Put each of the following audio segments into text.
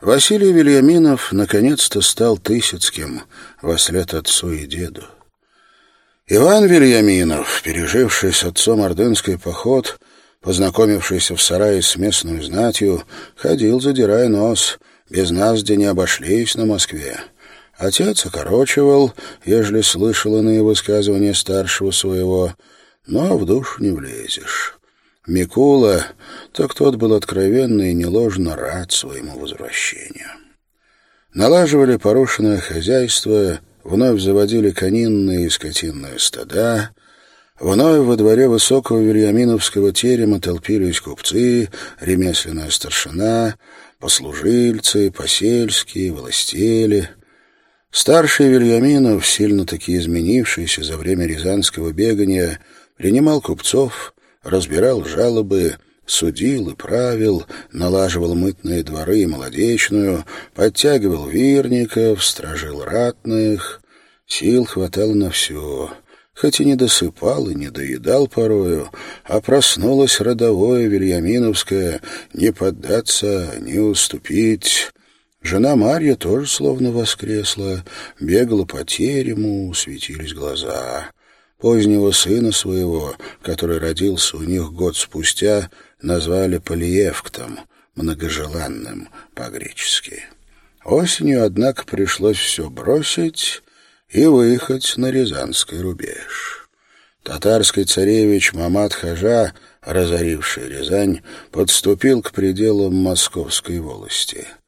Василий Вильяминов наконец-то стал Тысяцким вослед отцу и деду. Иван Вильяминов, переживший с отцом ордынский поход, познакомившийся в сарае с местной знатью, ходил, задирая нос, без нас где не обошлись на Москве. Отец окорочивал, ежели слышал иные высказывания старшего своего, но в душу не влезешь. Микула, так тот был откровенно и неложно рад своему возвращению. Налаживали порушенное хозяйство, вновь заводили конинные и скотинные стада, вновь во дворе высокого Вильяминовского терема толпились купцы, ремесленная старшина, послужильцы, посельские, властели. Старший Вильяминов, сильно-таки изменившийся за время рязанского бегания, принимал купцов, разбирал жалобы, судил и правил, налаживал мытные дворы и молодечную, подтягивал вирников, стражил ратных. Сил хватало на все. Хоть и не досыпал и не доедал порою, а проснулось родовое Вильяминовское не поддаться, не уступить. Жена Марья тоже словно воскресла, бегала по терему, светились глаза. Позднего сына своего, который родился у них год спустя, назвали Полиевктом, многожеланным по-гречески. Осенью, однако, пришлось все бросить и выехать на Рязанский рубеж. Татарский царевич Мамад Хажа, разоривший Рязань, подступил к пределам московской волости —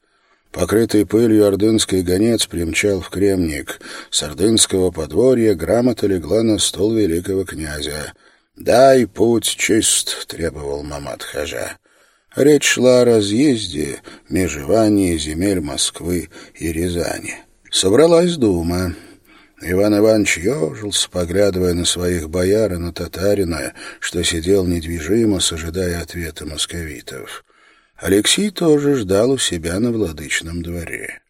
Покрытый пылью ордынский гонец примчал в Кремник. С ордынского подворья грамота легла на стол великого князя. «Дай путь чист», — требовал Мамат Хажа. Речь шла о разъезде, межевании земель Москвы и Рязани. Собралась дума. Иван Иванович ежился, поглядывая на своих бояр и на татарина, что сидел недвижимо, ожидая ответа московитов. Алексей тоже ждал у себя на владычном дворе.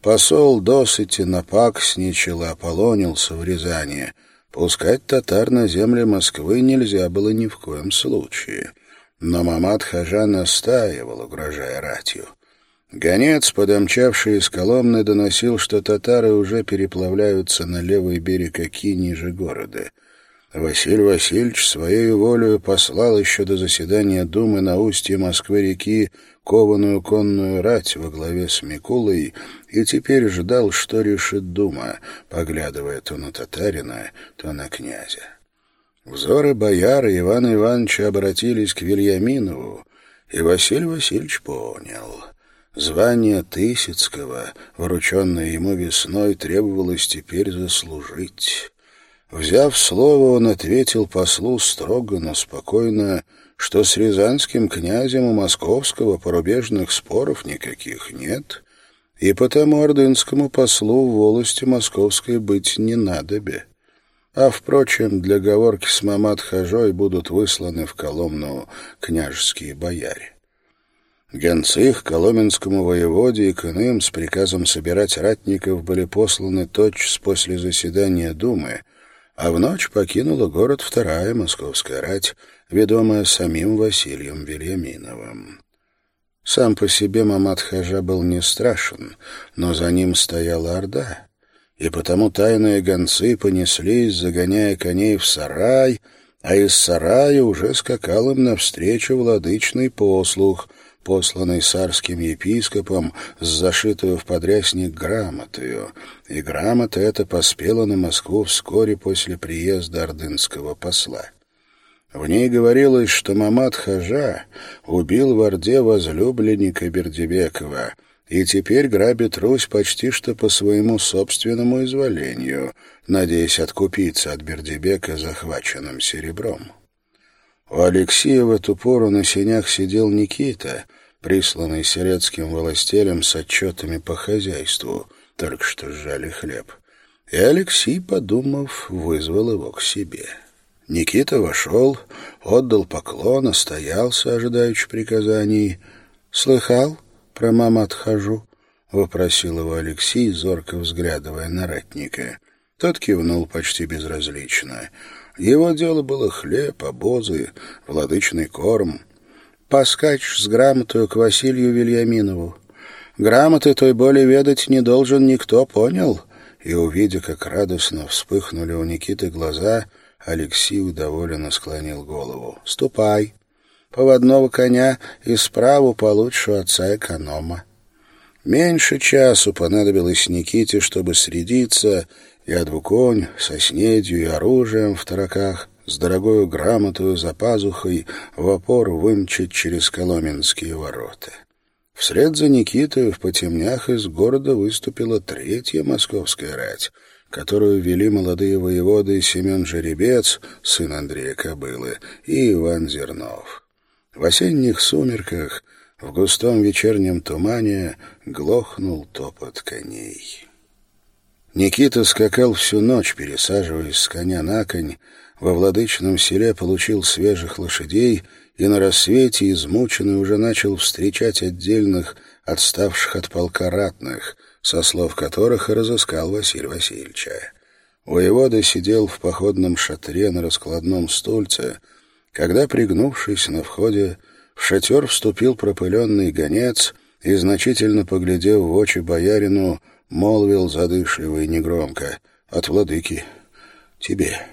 Посол досыти напаксничал и ополонился в Рязани. Пускать татар на земли Москвы нельзя было ни в коем случае. Но Мамад Хажа настаивал, угрожая ратью. Гонец, подомчавший из Коломны, доносил, что татары уже переплавляются на левый берег Оки ниже города — Василий Васильевич своей волею послал еще до заседания Думы на устье Москвы-реки кованую конную рать во главе с Микулой и теперь ждал, что решит Дума, поглядывая то на татарина, то на князя. Взоры бояра Ивана Ивановича обратились к Вильяминову, и Василий Васильевич понял. Звание Тысяцкого, врученное ему весной, требовалось теперь заслужить. Взяв слово, он ответил послу строго, но спокойно, что с рязанским князем у московского порубежных споров никаких нет, и потому ордынскому послу в волости московской быть не надобе. А, впрочем, для говорки с Мамат-Хажой будут высланы в Коломну княжеские бояре. Гонцы к коломенскому воеводе и к иным с приказом собирать ратников были посланы тотчас после заседания Думы — а в ночь покинула город вторая московская рать, ведомая самим Василием Вильяминовым. Сам по себе Мамат-Хажа был не страшен, но за ним стояла Орда, и потому тайные гонцы понеслись, загоняя коней в сарай, а из сарая уже скакал им навстречу владычный послух, посланный царским епископом с зашитую в подрясник грамотою, и грамота эта поспела на Москву вскоре после приезда ордынского посла. В ней говорилось, что Мамат Хажа убил в Орде возлюбленника Бердебекова и теперь грабит Русь почти что по своему собственному изволению, надеясь откупиться от Бердебека захваченным серебром. У Алексея в эту пору на сенях сидел Никита, присланный серецким властелем с отчетами по хозяйству, только что сжали хлеб. И Алексей, подумав, вызвал его к себе. Никита вошел, отдал поклон, остоялся, ожидаючи приказаний. «Слыхал? Про маму отхожу?» — вопросил его Алексей, зорко взглядывая на ратника. Тот кивнул почти безразлично. Его дело было хлеб, обозы, владычный корм — поскачешь с грамотою к Василию Вильяминову. Грамоты той боли ведать не должен никто, понял?» И, увидя, как радостно вспыхнули у Никиты глаза, Алексей удоволенно склонил голову. «Ступай. Поводного коня и справу получше отца эконома». Меньше часу понадобилось Никите, чтобы средиться, и одвуконь со снедью и оружием в тараках, с дорогою грамотою за пазухой в опор вымчить через Коломенские ворота. Вслед за Никитой в потемнях из города выступила третья московская рать, которую вели молодые воеводы Семен Жеребец, сын Андрея Кобылы, и Иван Зернов. В осенних сумерках, в густом вечернем тумане, глохнул топот коней. Никита скакал всю ночь, пересаживаясь с коня на конь, во владычном селе получил свежих лошадей — и на рассвете измученный уже начал встречать отдельных, отставших от полка ратных, со слов которых и разыскал Василий Васильевича. Воевода сидел в походном шатре на раскладном стульце, когда, пригнувшись на входе, в шатер вступил пропыленный гонец и, значительно поглядев в очи боярину, молвил задышливо и негромко «От владыки. Тебе».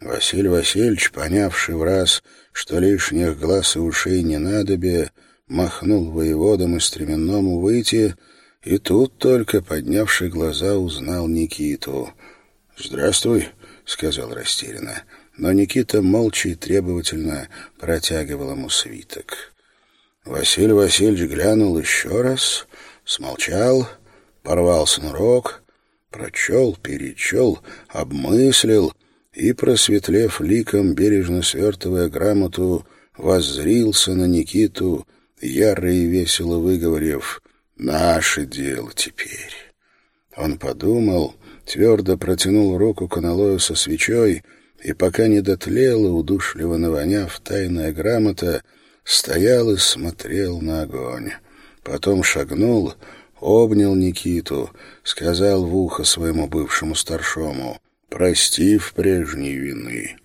Василий Васильевич, понявший в раз, что лишних глаз и ушей не надобе, махнул воеводам и стременному выйти, и тут только, поднявший глаза, узнал Никиту. «Здравствуй», — сказал растерянно, но Никита молча и требовательно протягивал ему свиток. Василий Васильевич глянул еще раз, смолчал, порвал снурок, прочел, перечел, обмыслил — и, просветлев ликом, бережно свертывая грамоту, воззрился на Никиту, яро и весело выговорив «Наше дело теперь». Он подумал, твердо протянул руку к аналою со свечой, и пока не дотлела, удушливо навоняв тайная грамота, стоял и смотрел на огонь. Потом шагнул, обнял Никиту, сказал в ухо своему бывшему старшому — простив прежней вины,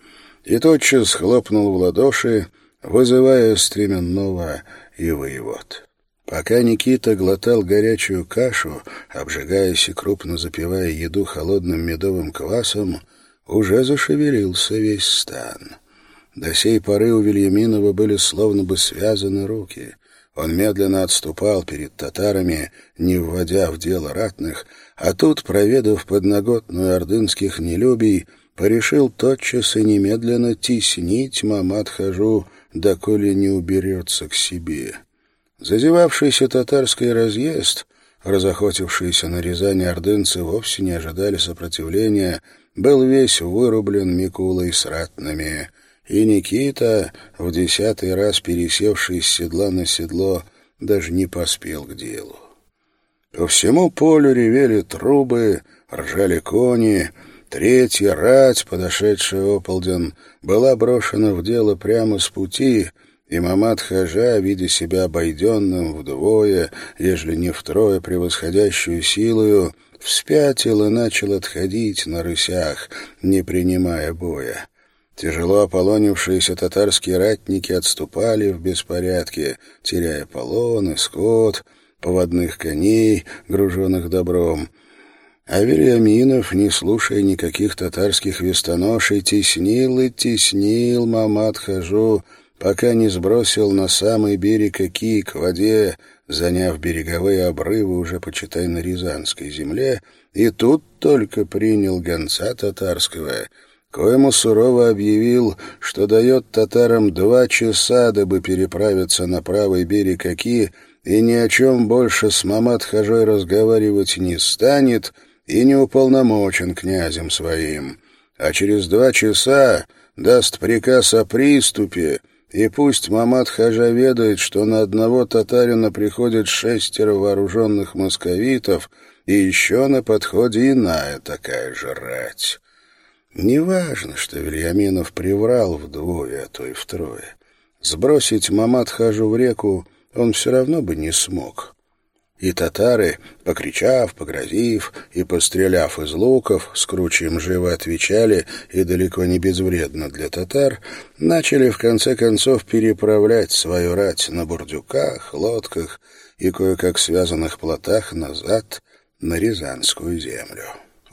и тотчас хлопнул в ладоши, вызывая стременного и воевод. Пока Никита глотал горячую кашу, обжигаясь и крупно запивая еду холодным медовым квасом, уже зашевелился весь стан. До сей поры у Вильяминова были словно бы связаны руки. Он медленно отступал перед татарами, не вводя в дело ратных, а тут, проведав подноготную ордынских нелюбий, порешил тотчас и немедленно теснить Мамад-хажу, доколе не уберется к себе. Зазевавшийся татарский разъезд, разохотившиеся на Рязани ордынцы вовсе не ожидали сопротивления, был весь вырублен Микулой с ратными — и Никита, в десятый раз пересевший с седла на седло, даже не поспел к делу. По всему полю ревели трубы, ржали кони, третья рать, подошедшая ополден, была брошена в дело прямо с пути, и Мамад Хажа, видя себя обойденным вдвое, ежели не втрое превосходящую силою, вспятил и начал отходить на рысях, не принимая боя. Тяжело ополонившиеся татарские ратники отступали в беспорядке, теряя полоны, скот, поводных коней, груженных добром. А Вильяминов, не слушая никаких татарских вестоношей, теснил и теснил Мамад Хажу, пока не сбросил на самый берег Оки к воде, заняв береговые обрывы уже, почитай, на Рязанской земле, и тут только принял гонца татарского — коему сурово объявил, что дает татарам два часа, дабы переправиться на правый берег Оки, и ни о чем больше с Мамат-Хажой разговаривать не станет и не уполномочен князем своим. А через два часа даст приказ о приступе, и пусть Мамат-Хажа ведает, что на одного татарина приходит шестеро вооруженных московитов, и еще на подходе иная такая же рать. Неважно, что Вильяминов приврал вдвое, а то и втрое. Сбросить Мамат-хажу в реку он все равно бы не смог. И татары, покричав, погрозив и постреляв из луков, с кручием живо отвечали, и далеко не безвредно для татар, начали в конце концов переправлять свою рать на бурдюках, лодках и кое-как связанных плотах назад на Рязанскую землю.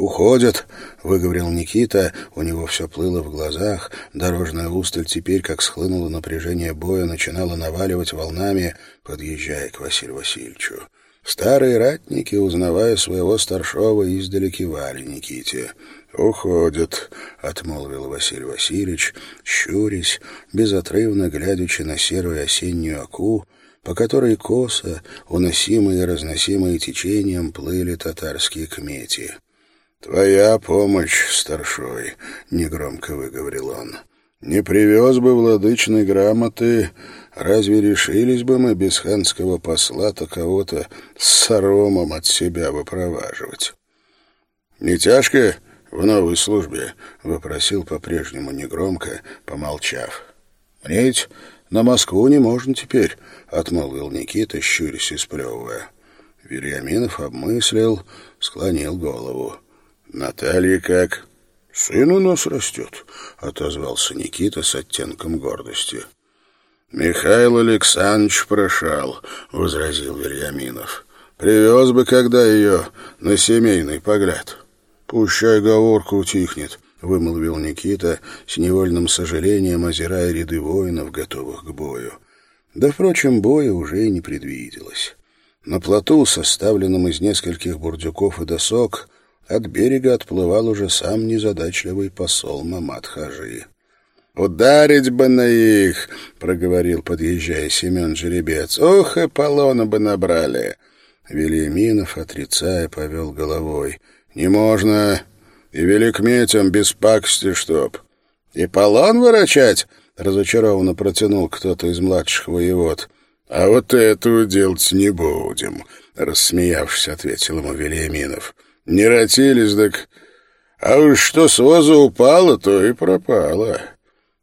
«Уходят», — выговорил Никита, у него все плыло в глазах, дорожная усталь теперь, как схлынуло напряжение боя, начинала наваливать волнами, подъезжая к Василию Васильевичу. Старые ратники, узнавая своего старшего, издали кивали Никите. «Уходят», — отмолвил Василий Васильевич, щурясь, безотрывно глядячи на серую осеннюю оку, по которой косо, уносимые и разносимые течением, плыли татарские кмети. «Твоя помощь, старшой», — негромко выговорил он. «Не привез бы владычной грамоты, разве решились бы мы без ханского посла-то кого-то с соромом от себя выпроваживать?» «Не тяжко в новой службе?» — вопросил по-прежнему негромко, помолчав. «Мне на Москву не можно теперь», — отмолвил Никита, щурясь и сплевывая. Вильяминов обмыслил, склонил голову. «Наталья как?» «Сын у нас растет», — отозвался Никита с оттенком гордости. «Михаил Александрович прошал», — возразил Вильяминов. «Привез бы когда ее на семейный погляд». «Пущай говорка утихнет», — вымолвил Никита с невольным сожалением, озирая ряды воинов, готовых к бою. Да, впрочем, боя уже и не предвиделось. На плоту, составленном из нескольких бурдюков и досок, от берега отплывал уже сам незадачливый посол Мамад Хажи. «Ударить бы на их!» — проговорил, подъезжая Семен Жеребец. «Ох, и полона бы набрали!» Вильяминов, отрицая, повел головой. «Не можно! И великметям без пакости чтоб!» «И полон ворочать?» — разочарованно протянул кто-то из младших воевод. «А вот этого делать не будем», — рассмеявшись, ответил ему Вильяминов. Не ротились, так... А уж что с воза упало, то и пропало.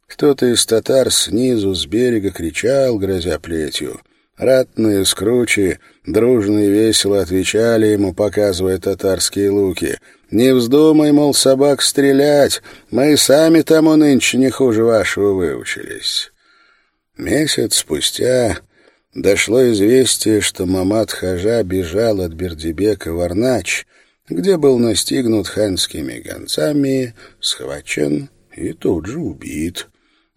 Кто-то из татар снизу, с берега кричал, грозя плетью. Ратные скручи дружно и весело отвечали ему, показывая татарские луки. «Не вздумай, мол, собак стрелять, мы сами тому нынче не хуже вашего выучились». Месяц спустя дошло известие, что Мамад Хажа бежал от Бердибека в Арнач — где был настигнут ханскими гонцами, схвачен и тут же убит.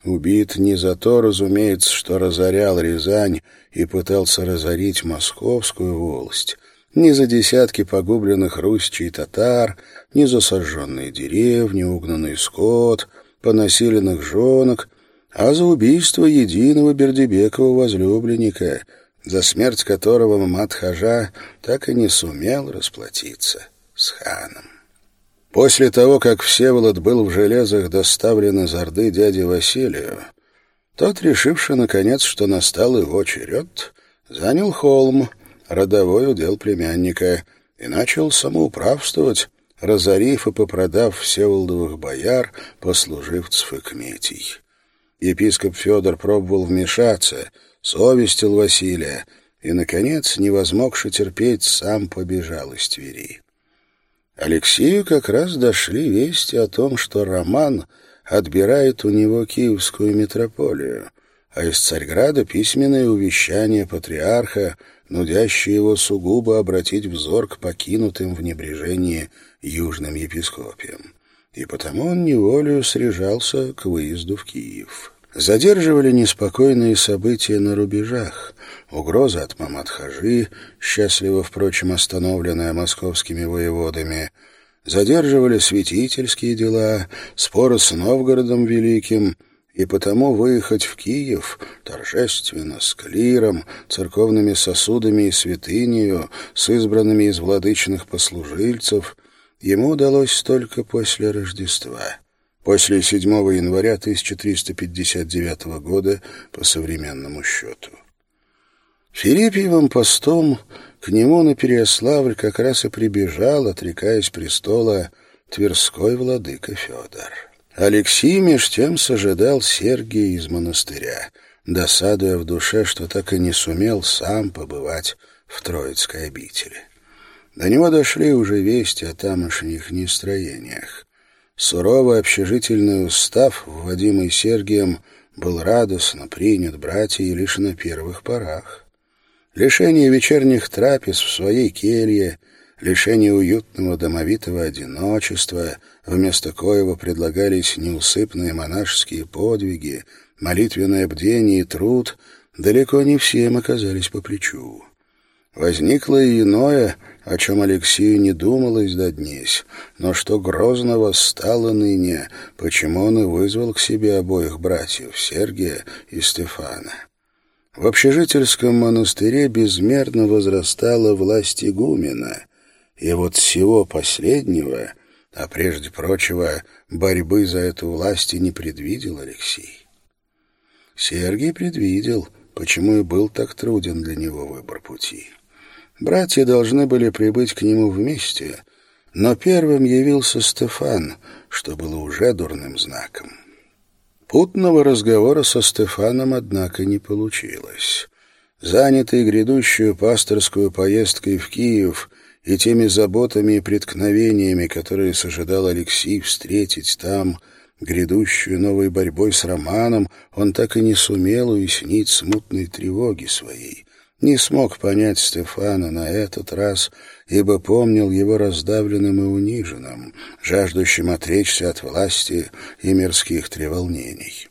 Убит не за то, разумеется, что разорял Рязань и пытался разорить московскую волость, не за десятки погубленных русичей и татар, не за сожженные деревни, угнанный скот, понасиленных женок, а за убийство единого Бердебекова возлюбленника, за смерть которого Мамат-Хажа так и не сумел расплатиться с ханом. После того, как Всеволод был в железах доставлен из Орды дяде Василию, тот, решивший, наконец, что настал его черед, занял холм, родовой удел племянника, и начал самоуправствовать, разорив и попродав Всеволодовых бояр, послуживцев и кметей. Епископ Федор пробовал вмешаться, совестил Василия, и, наконец, не возмогши терпеть, сам побежал из Твери. Алексею как раз дошли вести о том, что Роман отбирает у него киевскую митрополию, а из Царьграда письменное увещание патриарха, нудящее его сугубо обратить взор к покинутым в небрежении южным епископиям. И потому он неволею срежался к выезду в Киев. Задерживали неспокойные события на рубежах, угроза от Мамадхажи, счастливо, впрочем, остановленная московскими воеводами, задерживали святительские дела, споры с Новгородом Великим, и потому выехать в Киев торжественно, с клиром, церковными сосудами и святынею, с избранными из владычных послужильцев, ему удалось только после Рождества после 7 января 1359 года по современному счету. Филиппьевым постом к нему на Переяславль как раз и прибежал, отрекаясь престола, Тверской владыка Федор. Алексей меж тем сожидал Сергия из монастыря, досадуя в душе, что так и не сумел сам побывать в Троицкой обители. До него дошли уже вести о тамошних нестроениях. Суровый общежительный устав, вводимый Сергием, был радостно принят братьей лишь на первых порах. Лишение вечерних трапез в своей келье, лишение уютного домовитого одиночества, вместо коего предлагались неусыпные монашеские подвиги, молитвенное бдение и труд, далеко не всем оказались по плечу. Возникло и иное, о чем Алексею не думалось до днесь, но что грозного стало ныне, почему он и вызвал к себе обоих братьев, Сергия и Стефана. В общежительском монастыре безмерно возрастала власть игумена, и вот всего последнего, а прежде прочего, борьбы за эту власть и не предвидел Алексей. Сергий предвидел, почему и был так труден для него выбор пути. Братья должны были прибыть к нему вместе, но первым явился Стефан, что было уже дурным знаком. Путного разговора со Стефаном, однако, не получилось. Занятый грядущую пасторскую поездкой в Киев и теми заботами и преткновениями, которые сожидал Алексей встретить там, грядущую новой борьбой с Романом, он так и не сумел уяснить смутной тревоги своей — не смог понять Стефана на этот раз, ибо помнил его раздавленным и униженным, жаждущим отречься от власти и мирских треволнений.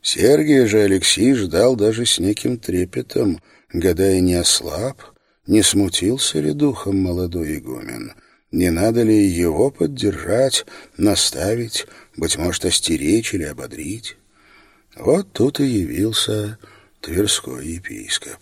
Сергия же Алексей ждал даже с неким трепетом, гадая, не ослаб, не смутился ли духом молодой игумен, не надо ли его поддержать, наставить, быть может, остеречь или ободрить. Вот тут и явился Тверской епископ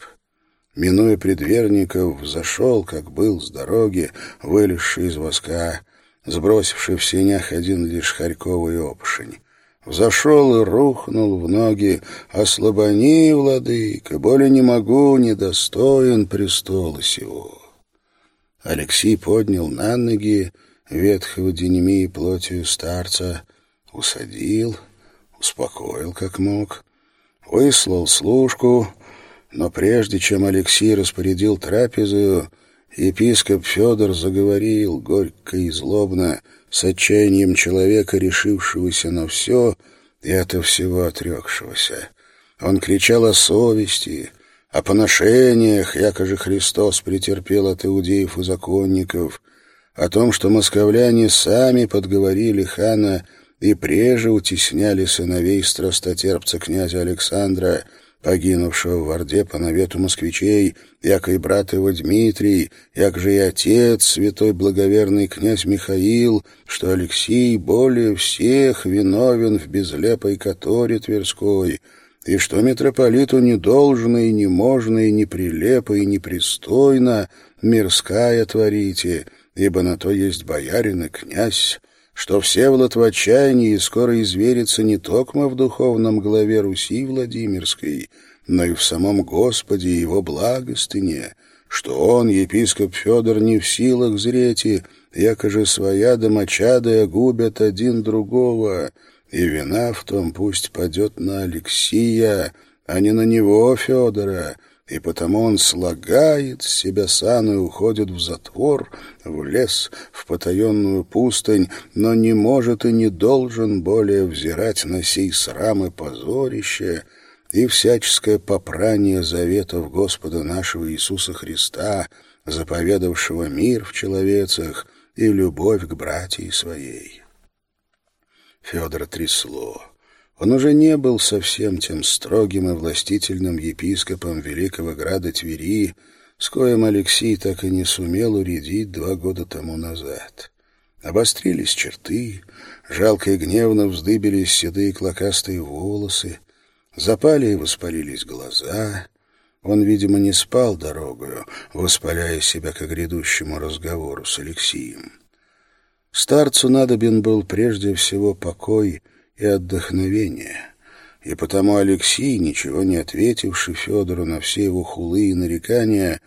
минуя предверников, зашел, как был, с дороги, вылезший из воска, сбросивший в сенях один лишь Харьковый опшень. Взошел и рухнул в ноги. «Ослабони, владыка, более не могу, недостоин престола сего». Алексей поднял на ноги ветхого денемии плотью старца, усадил, успокоил как мог, выслал служку, но прежде чем Алексей распорядил трапезу, епископ Федор заговорил горько и злобно, с отчаянием человека, решившегося на все и от всего отрекшегося. Он кричал о совести, о поношениях, якоже Христос претерпел от иудеев и законников, о том, что московляне сами подговорили хана и прежде утесняли сыновей страстотерпца князя Александра — погинувшего в Орде по навету москвичей, яко и брат его Дмитрий, як же и отец, святой благоверный князь Михаил, что Алексей более всех виновен в безлепой которе Тверской, и что митрополиту не должно и не можно и неприлепо и непристойно мирская творите, ибо на то есть боярин и князь, что Всеволод в отчаянии скоро изверится не только в духовном главе Руси Владимирской, но и в самом Господе и его благостыне, что он, епископ Федор, не в силах зреть и, якоже своя домочадая губят один другого, и вина в том пусть падет на Алексия, а не на него, Федора, и потому он слагает с себя сан и уходит в затвор, в лес, в потаенную пустынь, но не может и не должен более взирать на сей срам и позорище и всяческое попрание заветов Господа нашего Иисуса Христа, заповедавшего мир в человецах и любовь к братьям своей. Федор трясло. Он уже не был совсем тем строгим и властительным епископом Великого Града Твери, с коим Алексей так и не сумел уредить два года тому назад. Обострились черты, жалко и гневно вздыбились седые клокастые волосы, запали и воспалились глаза. Он, видимо, не спал дорогою, воспаляя себя к грядущему разговору с Алексием. Старцу надобен был прежде всего покой — и отдохновение. И потому Алексей, ничего не ответивший Федору на все его хулы и нарекания,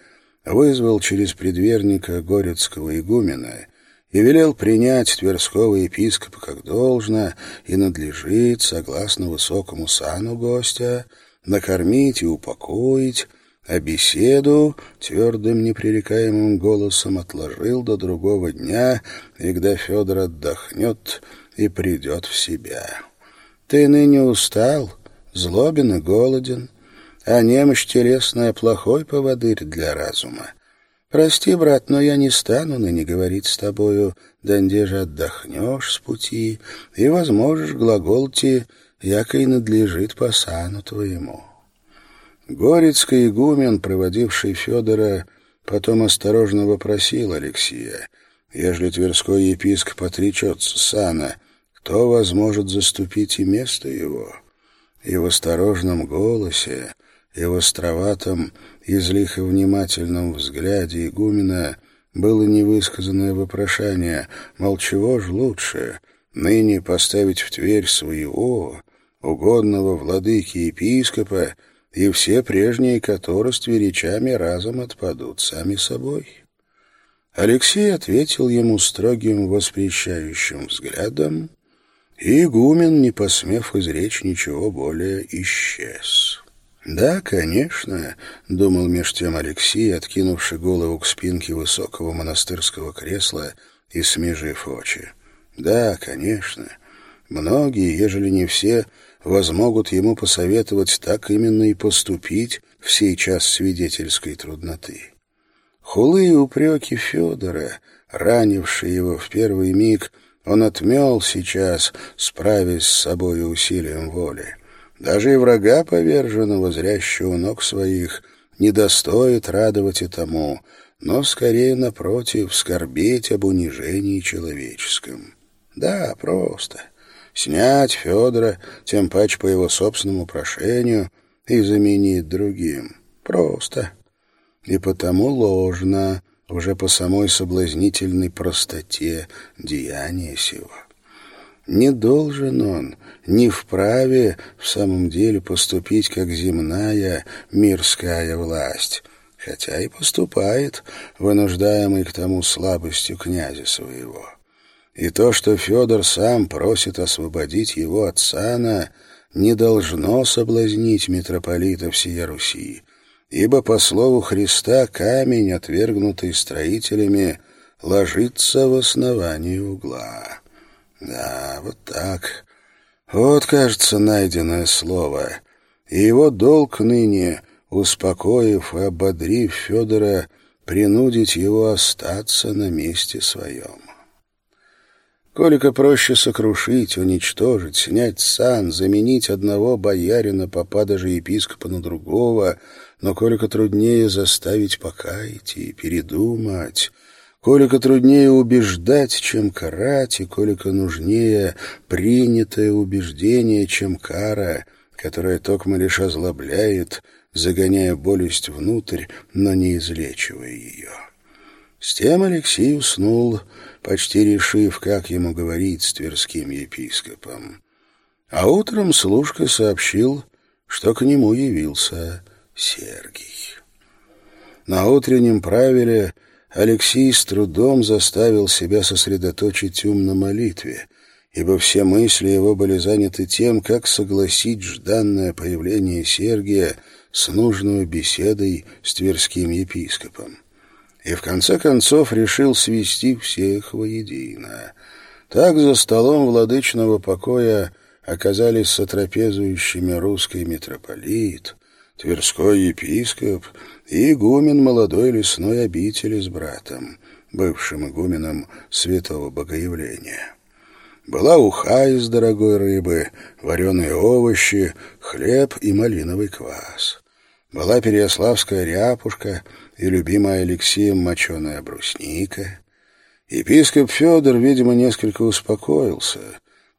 вызвал через предверника Горецкого игумена и велел принять Тверского епископа как должно и надлежит, согласно высокому сану гостя, накормить и упокоить, а беседу твердым непререкаемым голосом отложил до другого дня, когда Федор отдохнет, и придет в себя. Ты ныне устал, злобен и голоден. а немощь телесная — плохой поводырь для разума. Прости, брат, но я не стану ныне говорить с тобою, донде же отдохнешь с пути, и возможешь глаголти, яко и надлежит по сану твоему». Горецкий игумен, проводивший Федора, потом осторожно вопросил Алексея, ежели Тверской епископ отречется сана, кто возможет заступить и место его? И в осторожном голосе, и в островатом, излихо внимательном взгляде игумена было невысказанное вопрошание, мол, чего ж лучше, ныне поставить в Тверь своего, угодного владыки епископа, и все прежние которости речами разом отпадут сами собой. Алексей ответил ему строгим воспрещающим взглядом, и игумен, не посмев изречь ничего более, исчез. «Да, конечно», — думал меж тем Алексей, откинувший голову к спинке высокого монастырского кресла и смежив очи. «Да, конечно. Многие, ежели не все, возмогут ему посоветовать так именно и поступить в сей час свидетельской трудноты. Хулы и упреки Федора, ранившие его в первый миг, он отмел сейчас, справясь с собой усилием воли. Даже и врага поверженного, зрящего ног своих, не достоит радовать и тому, но скорее, напротив, скорбеть об унижении человеческом. Да, просто снять Федора, тем паче по его собственному прошению, и заменить другим. Просто. И потому ложно, уже по самой соблазнительной простоте деяния сего. Не должен он, не вправе в самом деле поступить как земная мирская власть, хотя и поступает, вынуждаемый к тому слабостью князя своего. И то, что Федор сам просит освободить его от сана, не должно соблазнить митрополита всея Руси, ибо, по слову Христа, камень, отвергнутый строителями, ложится в основании угла. Да, вот так. Вот, кажется, найденное слово. И его долг ныне, успокоив и ободрив Федора, принудить его остаться на месте своем. Колика проще сокрушить, уничтожить, снять сан, заменить одного боярина, попа даже епископа на другого, но колика труднее заставить покаять и передумать, колика труднее убеждать, чем карать, и колика нужнее принятое убеждение, чем кара, которая токмо лишь озлобляет, загоняя болесть внутрь, но не излечивая ее. С тем Алексей уснул, почти решив, как ему говорить с тверским епископом. А утром служка сообщил, что к нему явился Сергий. На утреннем правиле Алексей с трудом заставил себя сосредоточить ум на молитве, ибо все мысли его были заняты тем, как согласить жданное появление Сергия с нужной беседой с тверским епископом и в конце концов решил свести всех воедино. Так за столом владычного покоя оказались сотрапезующими русский митрополит, Тверской епископ и игумен молодой лесной обители с братом, бывшим игуменом святого богоявления. Была уха из дорогой рыбы, вареные овощи, хлеб и малиновый квас. Была переяславская ряпушка — и любимая Алексеем моченая брусника. Епископ Федор, видимо, несколько успокоился,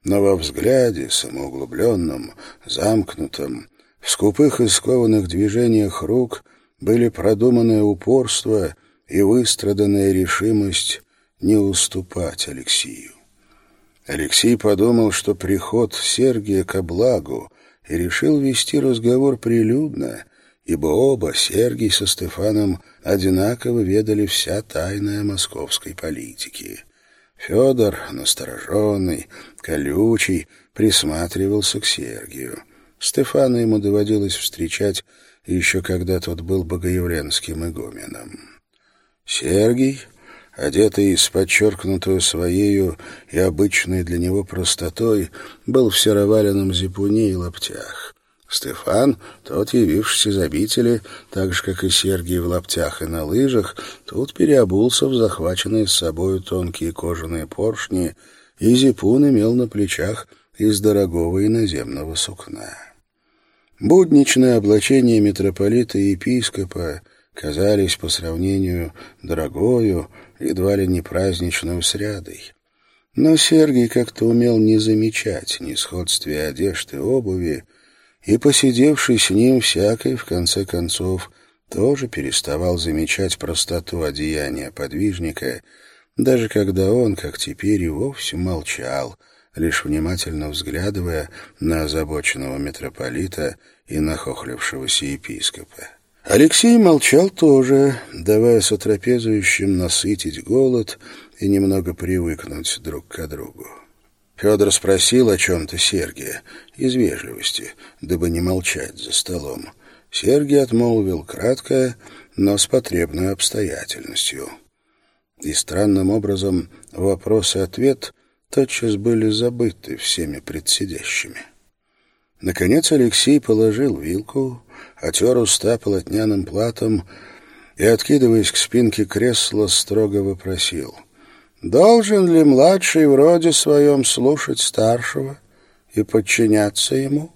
но во взгляде, самоуглубленном, замкнутом, в скупых и скованных движениях рук были продуманное упорство и выстраданная решимость не уступать Алексею. Алексей подумал, что приход Сергия ко благу, и решил вести разговор прилюдно, ибо оба, Сергий со Стефаном, одинаково ведали вся тайная московской политики. Федор, настороженный, колючий, присматривался к Сергию. Стефана ему доводилось встречать еще когда тот был богоявленским игуменом. Сергий, одетый с подчеркнутую своею и обычной для него простотой, был в сероваленном зипуне и лаптях. Стефан, тот, явившийся из обители, так же, как и Сергий в лаптях и на лыжах, тут переобулся в захваченные с собою тонкие кожаные поршни, и зипун имел на плечах из дорогого иноземного сукна. Будничное облачение митрополита и епископа казались по сравнению дорогою, едва ли не праздничную срядой. Но Сергий как-то умел не замечать несходствия одежды и обуви, и, посидевший с ним всякой, в конце концов, тоже переставал замечать простоту одеяния подвижника, даже когда он, как теперь, и вовсе молчал, лишь внимательно взглядывая на озабоченного митрополита и нахохлившегося епископа. Алексей молчал тоже, давая сотрапезующим насытить голод и немного привыкнуть друг к другу. Федор спросил о чем-то Сергия, из вежливости, дабы не молчать за столом. Сергий отмолвил кратко, но с потребной обстоятельностью. И странным образом вопрос и ответ тотчас были забыты всеми предсидящими. Наконец Алексей положил вилку, отер уста полотняным платом и, откидываясь к спинке кресла, строго вопросил — Должен ли младший в роде своем слушать старшего и подчиняться ему?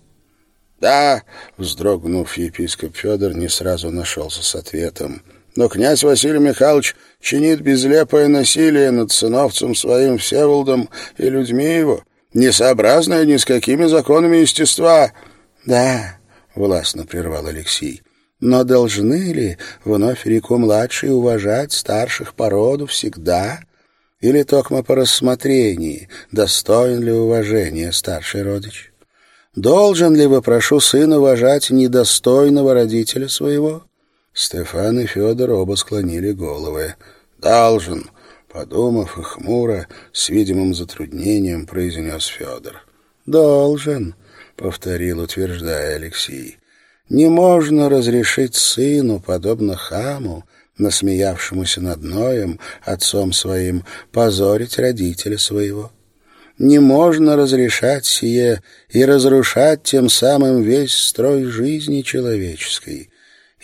«Да», — вздрогнув, епископ Федор не сразу нашелся с ответом. «Но князь Василий Михайлович чинит безлепое насилие над сыновцем своим Всеволодом и людьми его, несообразное ни с какими законами естества». «Да», — властно прервал Алексей, «но должны ли вновь реку-младший уважать старших по роду всегда?» Или токмо по рассмотрении, достоин ли уважения старший родич? Должен ли, вопрошу, сын уважать недостойного родителя своего? Стефан и Федор оба склонили головы. «Должен», — подумав и хмуро, с видимым затруднением произнес Федор. «Должен», — повторил, утверждая Алексей. «Не можно разрешить сыну, подобно хаму, насмеявшемуся над Ноем, отцом своим, позорить родителя своего. Не можно разрешать сие и разрушать тем самым весь строй жизни человеческой,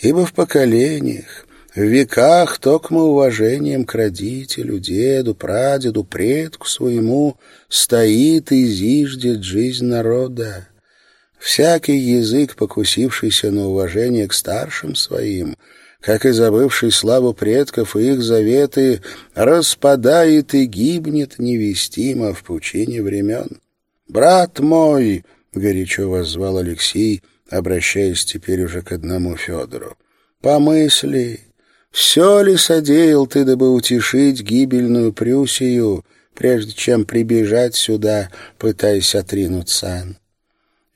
ибо в поколениях, в веках токмо уважением к родителю, деду, прадеду, предку своему стоит и зиждет жизнь народа. Всякий язык, покусившийся на уважение к старшим своим — как и забывший славу предков и их заветы, распадает и гибнет невестимо в пучине времен. «Брат мой!» — горячо воззвал Алексей, обращаясь теперь уже к одному Федору. «Помысли, все ли содеял ты, дабы утешить гибельную Прюсию, прежде чем прибежать сюда, пытаясь отринуть сан?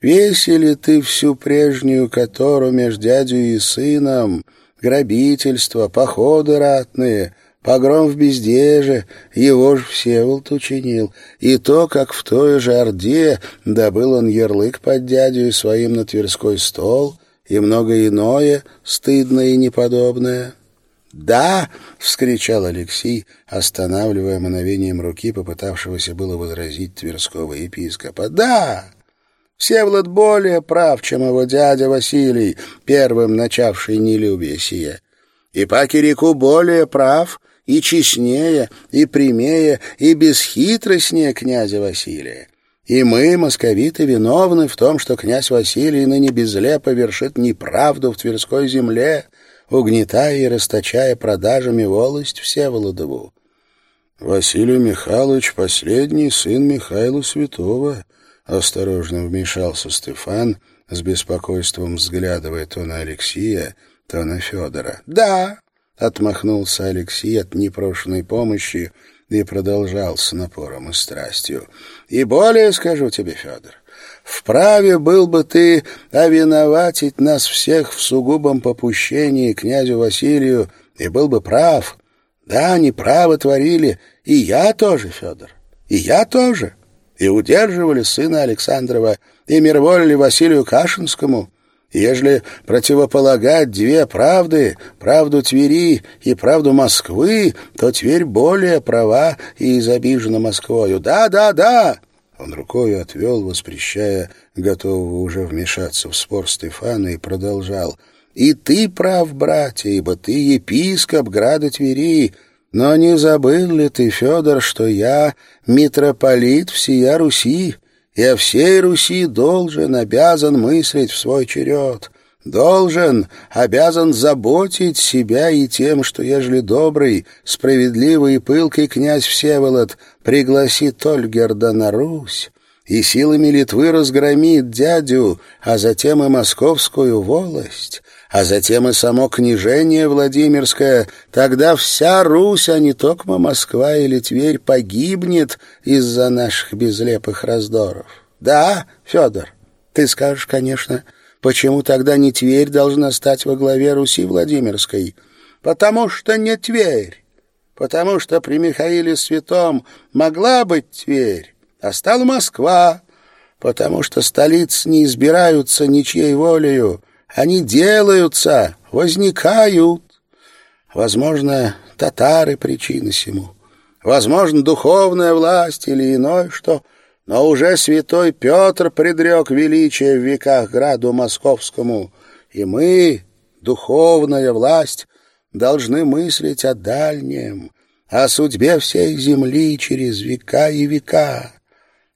Весели ты всю прежнюю которую между дядю и сыном, грабительство, походы ратные, погром в бездеже, его ж Всеволод учинил, и то, как в той же Орде добыл он ярлык под дядю своим на Тверской стол, и многое иное, стыдное и неподобное. «Да!» — вскричал Алексей, останавливая мановением руки попытавшегося было возразить Тверского епископа. «Да!» Всеволод более прав, чем его дядя Василий, первым начавший нелюбие сие. И Пакирику более прав, и честнее, и прямее, и бесхитростнее князя Василия. И мы, московиты, виновны в том, что князь Василий ныне безлепо вершит неправду в Тверской земле, угнетая и расточая продажами волость Всеволодову. Василий Михайлович — последний сын Михаила Святого — Осторожно вмешался Стефан, с беспокойством взглядывая то на Алексея, то на Федора. «Да!» — отмахнулся Алексей от непрошенной помощи и продолжал с напором и страстью. «И более скажу тебе, Федор, вправе был бы ты овиноватить нас всех в сугубом попущении князю Василию, и был бы прав. Да, неправо творили, и я тоже, Федор, и я тоже и удерживали сына Александрова, и мирволили Василию Кашинскому, ежели противополагать две правды, правду Твери и правду Москвы, то Тверь более права и изобижена Москвою. Да, да, да, Он рукой отвел, воспрещая, готового уже вмешаться в спор Стефана, и продолжал. «И ты прав, братья, ибо ты епископ града Твери, но не забыл ли ты, Федор, что я митрополит всея Руси, о всей Руси должен, обязан мыслить в свой черед?» Должен, обязан заботить себя и тем, что, ежели добрый, справедливый и пылкий князь Всеволод пригласит Ольгерда на Русь, и силами Литвы разгромит дядю, а затем и московскую волость, а затем и само княжение Владимирское, тогда вся Русь, а не только Москва или Тверь, погибнет из-за наших безлепых раздоров. Да, Федор, ты скажешь, конечно, — Почему тогда не Тверь должна стать во главе Руси Владимирской? Потому что не Тверь. Потому что при Михаиле Святом могла быть Тверь, а стала Москва. Потому что столиц не избираются ничьей волею. Они делаются, возникают. Возможно, татары причины сему. Возможно, духовная власть или иное что — но уже святой Петр предрек величие в веках граду московскому, и мы, духовная власть, должны мыслить о дальнем, о судьбе всей земли через века и века,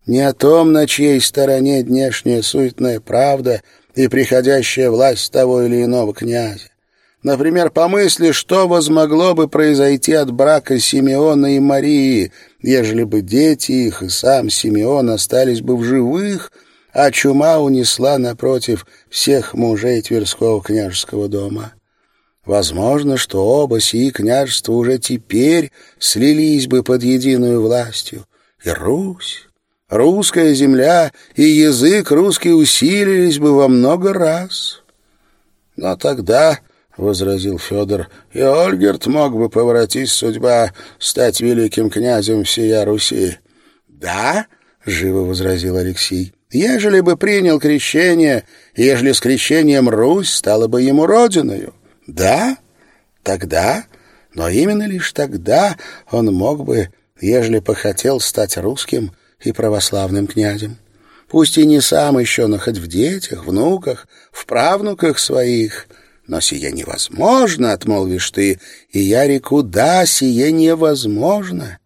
не о том, на чьей стороне днешняя суетная правда и приходящая власть того или иного князя. Например, помысли, что возмогло бы произойти от брака Симеона и Марии, ежели бы дети их и сам Симеон остались бы в живых, а чума унесла напротив всех мужей Тверского княжеского дома. Возможно, что оба сии княжества уже теперь слились бы под единую властью. И Русь, русская земля и язык русский усилились бы во много раз. Но тогда — возразил Федор, — и Ольгерт мог бы поворотить судьба, стать великим князем всея Руси. — Да, — живо возразил Алексей, — ежели бы принял крещение, ежели с крещением Русь стала бы ему родиною. Да, тогда, но именно лишь тогда он мог бы, ежели похотел, стать русским и православным князем. Пусть и не сам еще, но хоть в детях, внуках, в правнуках своих — но сие невозможно, — отмолвишь ты, — и я реку, да, сие невозможно.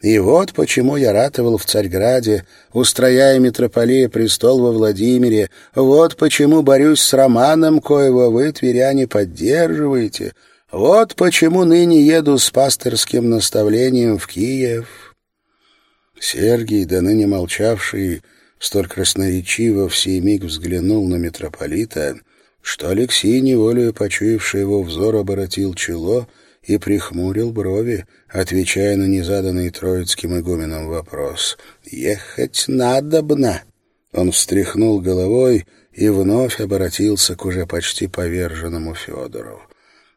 И вот почему я ратовал в Царьграде, устрояя митрополия престол во Владимире, вот почему борюсь с Романом, коего вы, тверяне, поддерживаете, вот почему ныне еду с пасторским наставлением в Киев. Сергий, до ныне молчавший, столь красноречиво в сей миг взглянул на митрополита — что Алексей, неволею почуявший его взор, оборотил чело и прихмурил брови, отвечая на незаданный троицким игуменом вопрос. «Ехать надобно!» Он встряхнул головой и вновь обратился к уже почти поверженному Федору.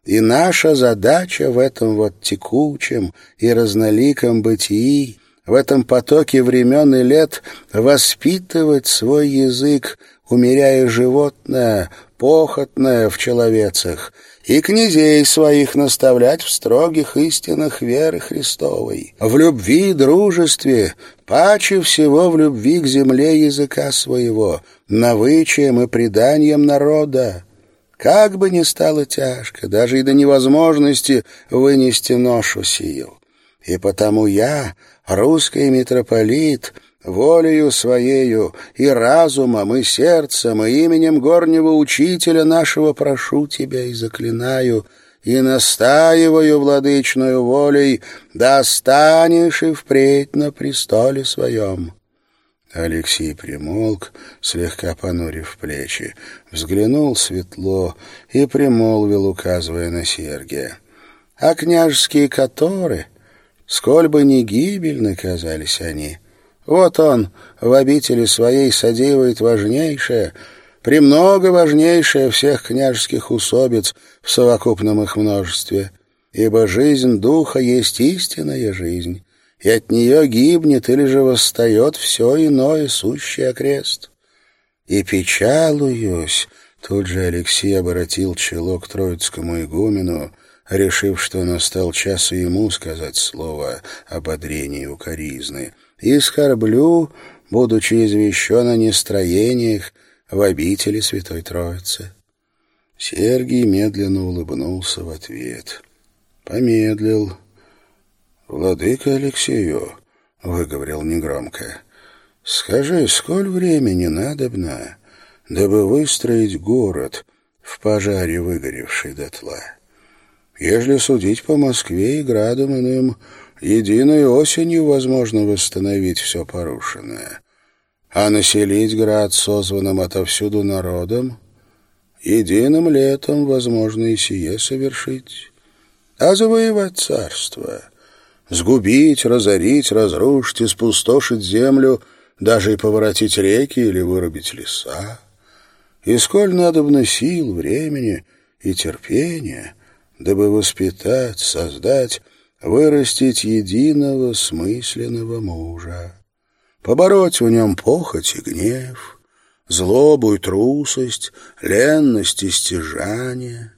«И наша задача в этом вот текучем и разноликом бытии, в этом потоке времен и лет воспитывать свой язык, умеряя животное, похотное в человецах, и князей своих наставлять в строгих истинах веры Христовой, в любви и дружестве, паче всего в любви к земле языка своего, навычием и преданием народа. Как бы ни стало тяжко, даже и до невозможности вынести ношу сию. И потому я, русский митрополит, — волею своею и разумом, и сердцем, и именем горнего учителя нашего прошу тебя и заклинаю, и настаиваю владычную волей, да останешь и впредь на престоле своем». Алексей примолк, слегка понурив плечи, взглянул светло и примолвил, указывая на Сергия. «А княжеские которы, сколь бы ни гибельны казались они, — вот он в обители своей содеивает важнейшее, премного важнейшее всех княжеских усобиц в совокупном их множестве, ибо жизнь духа есть истинная жизнь, и от нее гибнет или же восстает все иное сущий окрест. И печалуюсь, тут же Алексей обратил чело к троицкому игумену, решив, что настал час и ему сказать слово ободрения укоризны — и скорблю, будучи извещен о нестроениях в обители Святой Троицы. Сергий медленно улыбнулся в ответ. Помедлил. «Владыка Алексею», — выговорил негромко, — «скажи, сколь времени надобно, дабы выстроить город в пожаре выгоревший дотла? Ежели судить по Москве и градам иным, единой осенью возможно восстановить все порушенное, а населить град созванным отовсюду народом единым летом возможно и сие совершить, а завоевать царство, сгубить, разорить, разрушить и спустошить землю, даже и поворотить реки или вырубить леса. И сколь надобно сил, времени и терпения, дабы воспитать, создать, вырастить единого смысленного мужа, побороть в нем похоть и гнев — злобу и трусость, ленность и стяжание,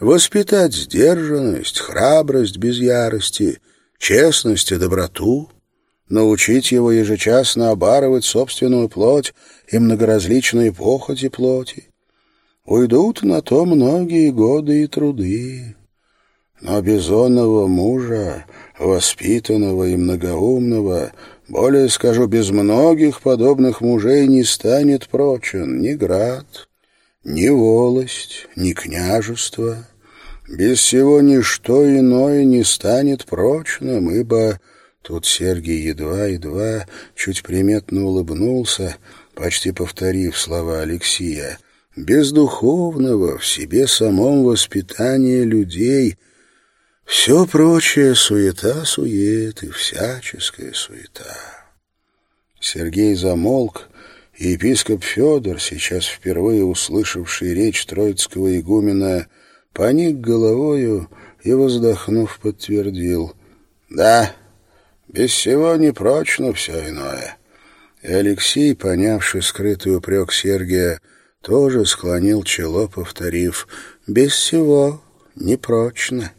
воспитать сдержанность, храбрость без ярости, честность и доброту, научить его ежечасно обарывать собственную плоть и многоразличные похоти плоти. Уйдут на то многие годы и труды. Но безонного мужа, воспитанного и многоумного, более скажу, без многих подобных мужей не станет прочен ни град, ни волость, ни княжество. Без всего ничто иное не станет прочным, ибо... Тут Сергий едва-едва чуть приметно улыбнулся, почти повторив слова Алексия. Без духовного в себе самом воспитания людей — все прочее — суета-сует и всяческая суета. Сергей замолк, и епископ Федор, сейчас впервые услышавший речь троицкого игумена, поник головою и, воздохнув, подтвердил. «Да, без всего непрочно все иное». И Алексей, понявший скрытый упрек Сергия, тоже склонил чело, повторив «без всего непрочно».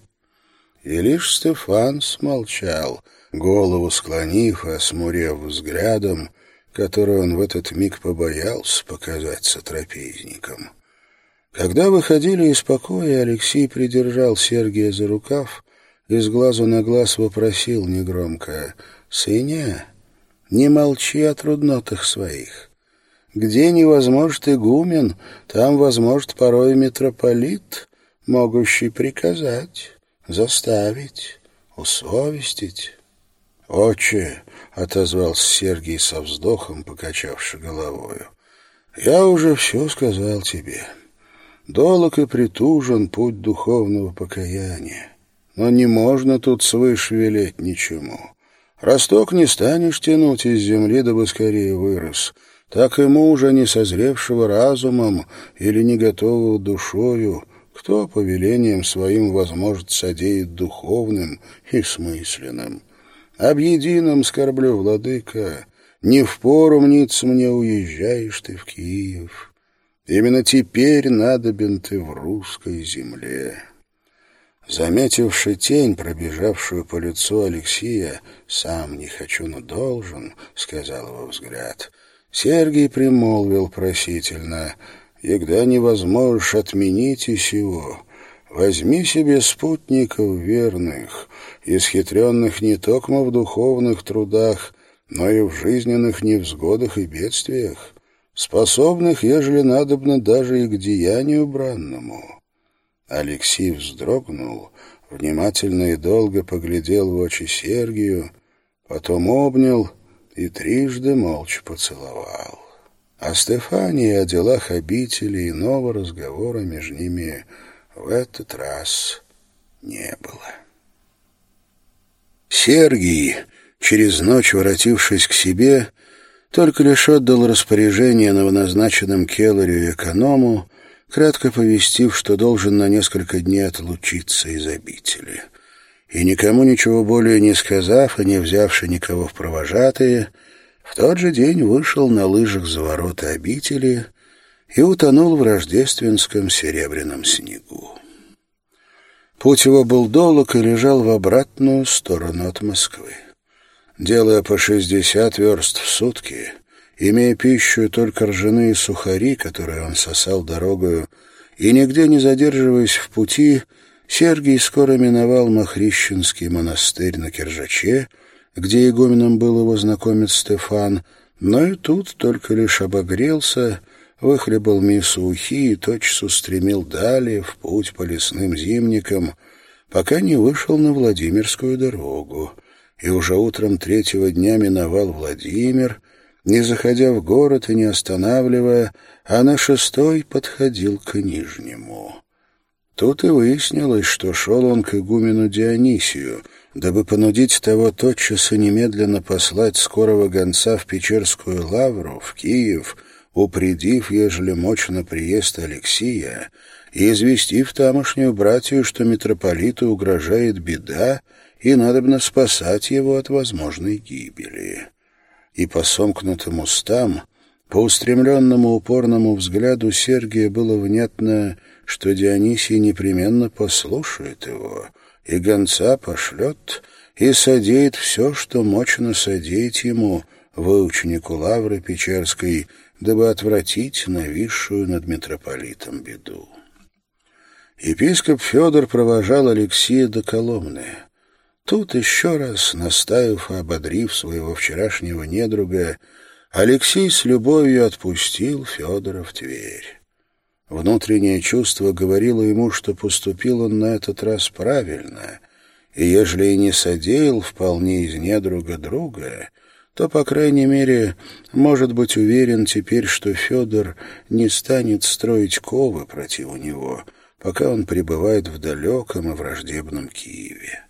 И лишь Стефан смолчал, голову склонив и осмурев взглядом, который он в этот миг побоялся показать сотрапезникам. Когда выходили из покоя, Алексей придержал Сергия за рукав и с глазу на глаз вопросил негромко «Сыня, не молчи о труднотах своих. Где не возможет игумен, там возможет порой митрополит, могущий приказать» заставить, усовестить. «Отче!» — отозвался Сергий со вздохом, покачавши головою. «Я уже все сказал тебе. Долог и притужен путь духовного покаяния. Но не можно тут свыше велеть ничему. Росток не станешь тянуть из земли, дабы скорее вырос. Так и мужа, не созревшего разумом или не готового душою, кто повелением своим возможет содеять духовным и смысленным. Об едином скорблю, владыка, не впору мниться мне уезжаешь ты в Киев. Именно теперь надобен ты в русской земле. Заметивши тень, пробежавшую по лицу Алексея, «Сам не хочу, но должен», — сказал его взгляд. Сергий примолвил просительно — Егда невозможешь отменить и сего. Возьми себе спутников верных, исхитренных не только в духовных трудах, но и в жизненных невзгодах и бедствиях, способных, ежели надобно, даже и к деянию бранному. Алексей вздрогнул, внимательно и долго поглядел в очи Сергию, потом обнял и трижды молча поцеловал. А Стефания о делах обители иного разговора между ними в этот раз не было. Сергий, через ночь воротившись к себе, только лишь отдал распоряжение новоназначенным Келларю и эконому, кратко повестив, что должен на несколько дней отлучиться из обители. И никому ничего более не сказав и не взявши никого в провожатые, в тот же день вышел на лыжах за ворота обители и утонул в рождественском серебряном снегу. Путь его был долг и лежал в обратную сторону от Москвы. Делая по шестьдесят верст в сутки, имея пищу только ржаные сухари, которые он сосал дорогою, и нигде не задерживаясь в пути, Сергий скоро миновал Махрищенский монастырь на Киржаче, где игуменом был его знакомец Стефан, но и тут только лишь обогрелся, выхлебал мису ухи и тотчас устремил далее в путь по лесным зимникам, пока не вышел на Владимирскую дорогу, и уже утром третьего дня миновал Владимир, не заходя в город и не останавливая, а на шестой подходил к Нижнему. Тут и выяснилось, что шел он к игумену Дионисию, дабы понудить того тотчас и немедленно послать скорого гонца в Печерскую лавру, в Киев, упредив, ежели мощно приезд Алексия, и известив тамошнюю братью, что митрополиту угрожает беда, и надобно спасать его от возможной гибели. И по сомкнутым устам, по устремленному упорному взгляду Сергия было внятно, что Дионисий непременно послушает его, и гонца пошлет, и содеет все, что мощно содеять ему, выученику Лавры Печерской, дабы отвратить нависшую над митрополитом беду. Епископ Федор провожал Алексея до Коломны. Тут еще раз, настаив и ободрив своего вчерашнего недруга, Алексей с любовью отпустил Федора в Тверь. Внутреннее чувство говорило ему, что поступил он на этот раз правильно, и ежели и не содеял вполне из недруга друга, то, по крайней мере, может быть уверен теперь, что Федор не станет строить ковы против него, пока он пребывает в далеком и враждебном Киеве.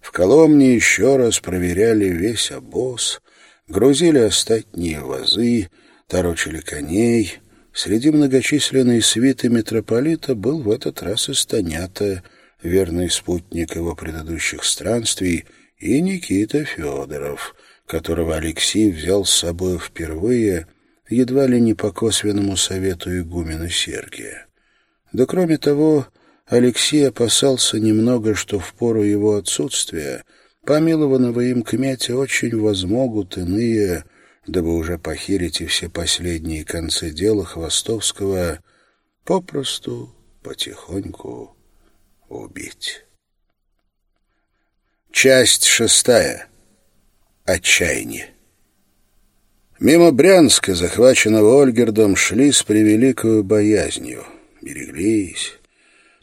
В Коломне еще раз проверяли весь обоз, грузили остатние вазы, торочили коней. Среди многочисленной свиты митрополита был в этот раз и Станята, верный спутник его предыдущих странствий, и Никита Федоров — которого Алексей взял с собой впервые, едва ли не по косвенному совету игумена Сергия. Да кроме того, Алексей опасался немного, что в пору его отсутствия помилованного им кмете очень возмогут иные, дабы уже похерить и все последние концы дела Хвостовского, попросту, потихоньку убить. Часть шестая отчаяние. Мимо Брянска, захваченного Ольгердом, шли с превеликою боязнью. Береглись.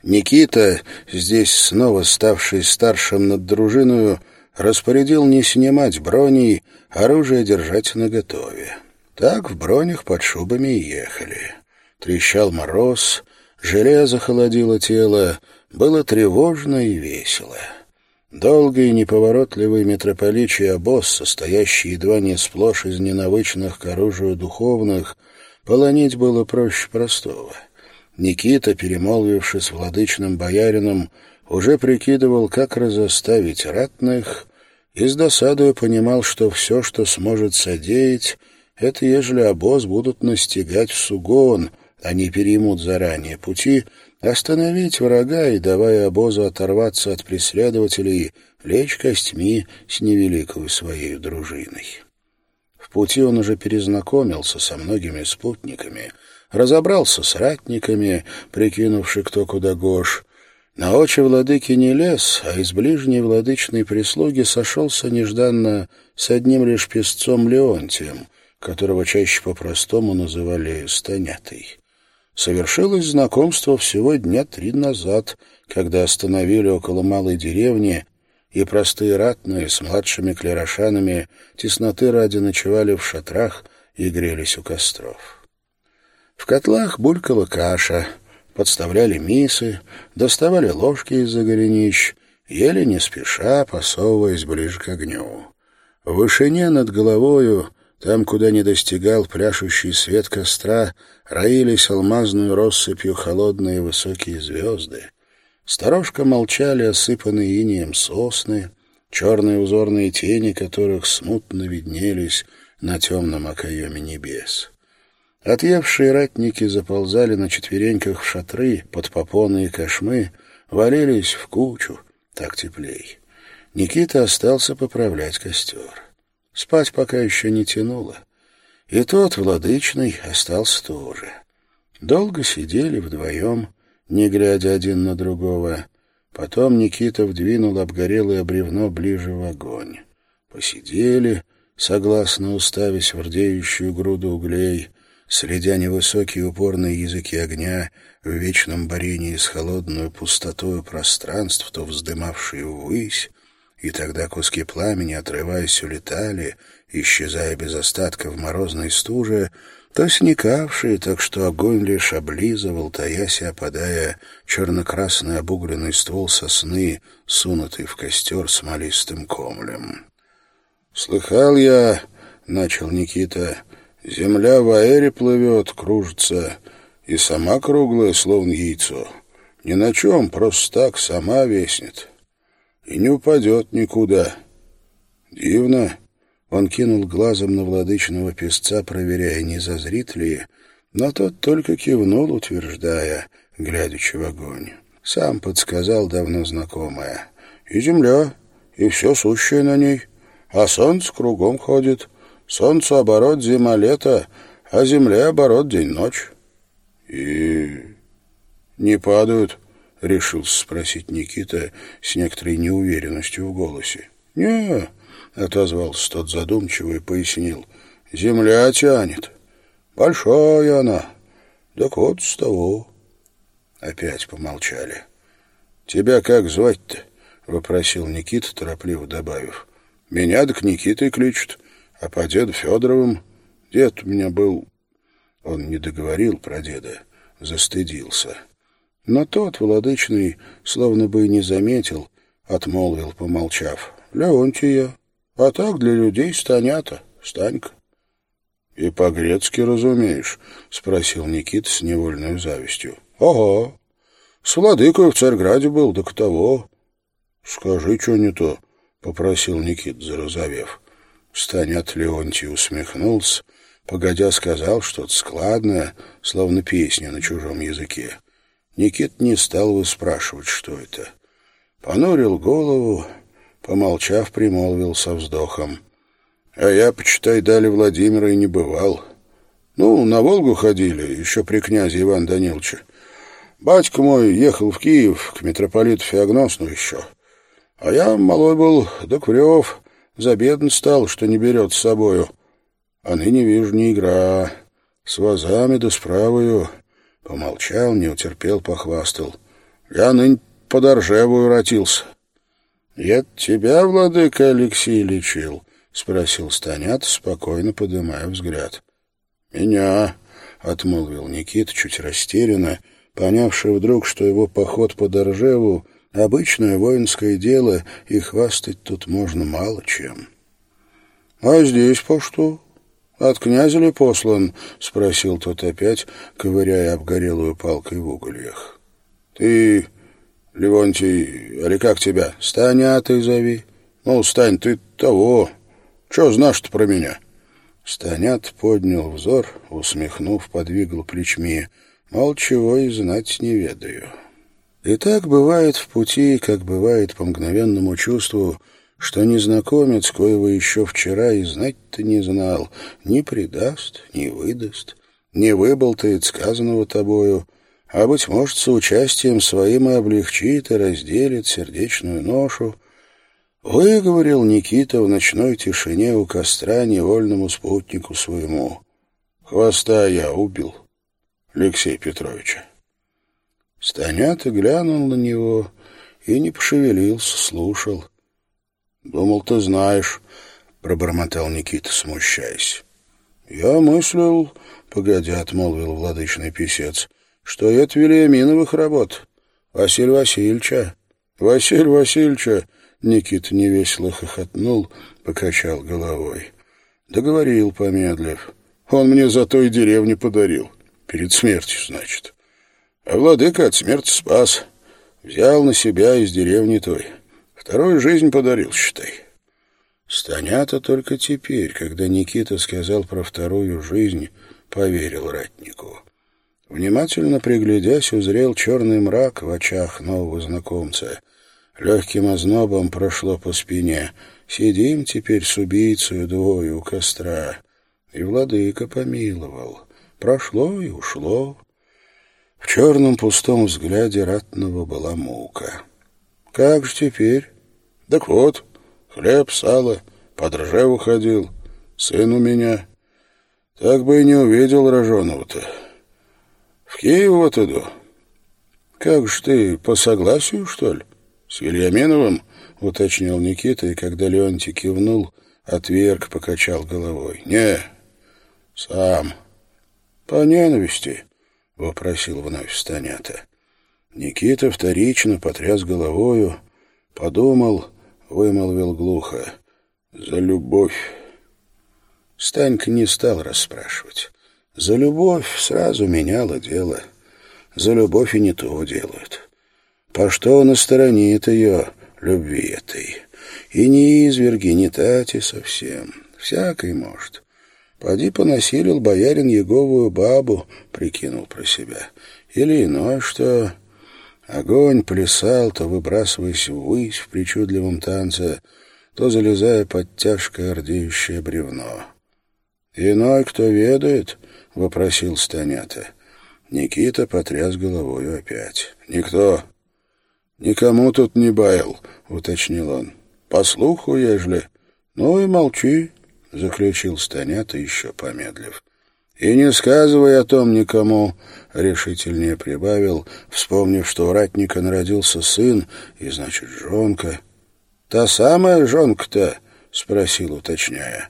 Никита, здесь снова ставший старшим над дружиною, распорядил не снимать броней, оружие держать наготове. Так в бронях под шубами и ехали. Трещал мороз, железо холодило тело, было тревожно и весело. Долгий неповоротливый митрополичий обоз, состоящий едва не сплошь из ненавычных к оружию духовных, полонить было проще простого. Никита, перемолвившись с владычным боярином, уже прикидывал, как разоставить ратных, и с досадою понимал, что все, что сможет содеять, это ежели обоз будут настигать в сугон, они переймут заранее пути, остановить врага и, давая обозу оторваться от преследователей, лечь костьми с невеликой своей дружиной. В пути он уже перезнакомился со многими спутниками, разобрался с ратниками, прикинувши кто куда гош. На очи владыки не лез, а из ближней владычной прислуги сошелся нежданно с одним лишь песцом Леонтием, которого чаще по-простому называли Станятой совершилось знакомство всего дня три назад, когда остановили около малой деревни, и простые ратные с младшими клерошанами тесноты ради ночевали в шатрах и грелись у костров. В котлах булькала каша, подставляли мисы, доставали ложки из-за горенищ, ели не спеша, посовываясь ближе к огню. В вышине над головою там, куда не достигал пляшущий свет костра, роились алмазную россыпью холодные высокие звезды. Сторожка молчали осыпанные инеем сосны, черные узорные тени которых смутно виднелись на темном окоеме небес. Отъевшие ратники заползали на четвереньках в шатры под попоны и кошмы, валились в кучу, так теплей. Никита остался поправлять костер. Спать пока еще не тянуло. И тот, владычный, остался тоже. Долго сидели вдвоем, не глядя один на другого. Потом Никита вдвинул обгорелое бревно ближе в огонь. Посидели, согласно уставясь в рдеющую груду углей, следя невысокие упорные языки огня в вечном борении с холодную пустотою пространств, то вздымавшие ввысь, и тогда куски пламени, отрываясь, улетали, исчезая без остатка в морозной стуже, то сникавшие, так что огонь лишь облизывал, таясь и опадая, черно-красный обугленный ствол сосны, сунутый в костер смолистым комлем. «Слыхал я, — начал Никита, — земля в аэре плывет, кружится, и сама круглая, словно яйцо. Ни на чем, просто так, сама веснет. И не упадет никуда. Дивно». Он кинул глазом на владычного песца, проверяя, не зазрит ли, но тот только кивнул, утверждая, глядячи в огонь. Сам подсказал давно знакомое. «И земля, и все сущее на ней, а солнце кругом ходит. Солнце оборот зима-лето, а земля оборот день-ночь». «И не падают?» — решил спросить Никита с некоторой неуверенностью в голосе. «Не, — отозвался тот задумчиво и пояснил. — Земля тянет. Большая она. Так вот с того. Опять помолчали. — Тебя как звать-то? — вопросил Никита, торопливо добавив. — Меня так Никитой кличут, а по деду Федоровым. Дед у меня был... Он не договорил про деда, застыдился. Но тот, владычный, словно бы и не заметил, отмолвил, помолчав. — Леонтия. А так для людей станята, Станька. — И по-грецки разумеешь? — спросил Никита с невольной завистью. — Ага. С владыкой в Царьграде был, так того. — Скажи, что не то, — попросил Никит, зарозовев. Станят Леонтий усмехнулся, погодя сказал что-то складное, словно песня на чужом языке. Никит не стал выспрашивать, что это. Понурил голову, Помолчав, примолвил со вздохом. А я, почитай, дали Владимира и не бывал. Ну, на Волгу ходили, еще при князе Иван Даниловиче. Батька мой ехал в Киев к митрополиту Феогносну еще. А я малой был, да курев, забеден стал, что не берет с собою. А ныне вижу не игра, с вазами да справою. Помолчал, не утерпел, похвастал. Я нынь под Оржевую ратился. «Я тебя, владыка Алексей, лечил?» — спросил Станят, спокойно подымая взгляд. «Меня», — отмолвил Никита чуть растерянно, понявший вдруг, что его поход по Доржеву — обычное воинское дело, и хвастать тут можно мало чем. «А здесь по что? От князя ли послан?» — спросил тот опять, ковыряя обгорелую палкой в угольях. «Ты Левонтий, али как тебя? Станя ты зови. Ну, Стань, ты того. Че знаешь-то про меня?» Станят поднял взор, усмехнув, подвигал плечми. Мол, чего и знать не ведаю. И так бывает в пути, как бывает по мгновенному чувству, что незнакомец, коего еще вчера и знать-то не знал, не предаст, не выдаст, не выболтает сказанного тобою, а, быть может, с участием своим и облегчит и разделит сердечную ношу, выговорил Никита в ночной тишине у костра невольному спутнику своему. Хвоста я убил, Алексей Петровича. Станята глянул на него и не пошевелился, слушал. «Думал, ты знаешь», — пробормотал Никита, смущаясь. «Я мыслил», — погодя отмолвил владычный писец, что это Вильяминовых работ. Василий Васильевича. Василий Васильевича. Никита невесело хохотнул, покачал головой. Договорил, помедлив. Он мне за той деревни подарил. Перед смертью, значит. Владыка от смерти спас. Взял на себя из деревни той. Вторую жизнь подарил, считай. Станята только теперь, когда Никита сказал про вторую жизнь, поверил ратнику. Внимательно приглядясь, узрел черный мрак в очах нового знакомца. Легким ознобом прошло по спине. Сидим теперь с убийцей двое у костра. И владыка помиловал. Прошло и ушло. В черном пустом взгляде ратного была мука. «Как же теперь?» «Так вот, хлеб, сало, под ржеву ходил, сын у меня. Так бы и не увидел роженого-то. В Киев вот иду». «Как же ты, по согласию, что ли?» «С Вильяминовым?» — уточнил Никита, и когда Леонтий кивнул, отверг, покачал головой. «Не, сам». «По ненависти?» — вопросил вновь Станята. Никита вторично потряс головою, подумал, вымолвил глухо. «За любовь». Станька не стал расспрашивать. За любовь сразу меняло дело. За любовь и не то делают. По что на стороне ее, любви этой? И не изверги, не тати совсем. Всякой может. Поди понасилил боярин Еговую бабу, прикинул про себя. Или иное что... Огонь плясал, то выбрасываясь ввысь в причудливом танце, то залезая под тяжкое ордеющее бревно. «Иной кто ведает?» — вопросил Станята. Никита потряс головой опять. «Никто. Никому тут не баял», — уточнил он. «По слуху, ежели...» «Ну и молчи», — заключил Станята, еще помедлив. «И не сказывай о том никому», — решительнее прибавил, вспомнив, что у ратника народился сын, и, значит, жонка. «Та самая жонка-то?» — спросил, уточняя.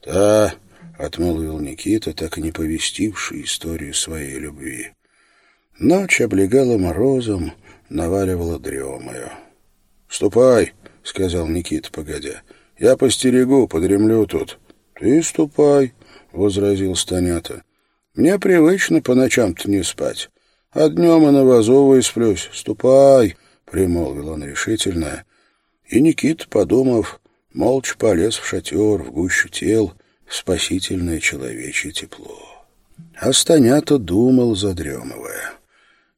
«Та», — отмолвил Никита, так и не повестивший историю своей любви. Ночь облегала морозом, наваливала дремою. «Ступай», — сказал Никита, погодя. «Я постерегу, подремлю тут». «Ты ступай», — возразил Станята. «Мне привычно по ночам-то не спать, а днем и на вазу высплюсь. Ступай», — примолвил он решительно. И Никита, подумав, молча полез в шатер, в гущу тел, в спасительное человечье тепло. А Станята думал, задремывая.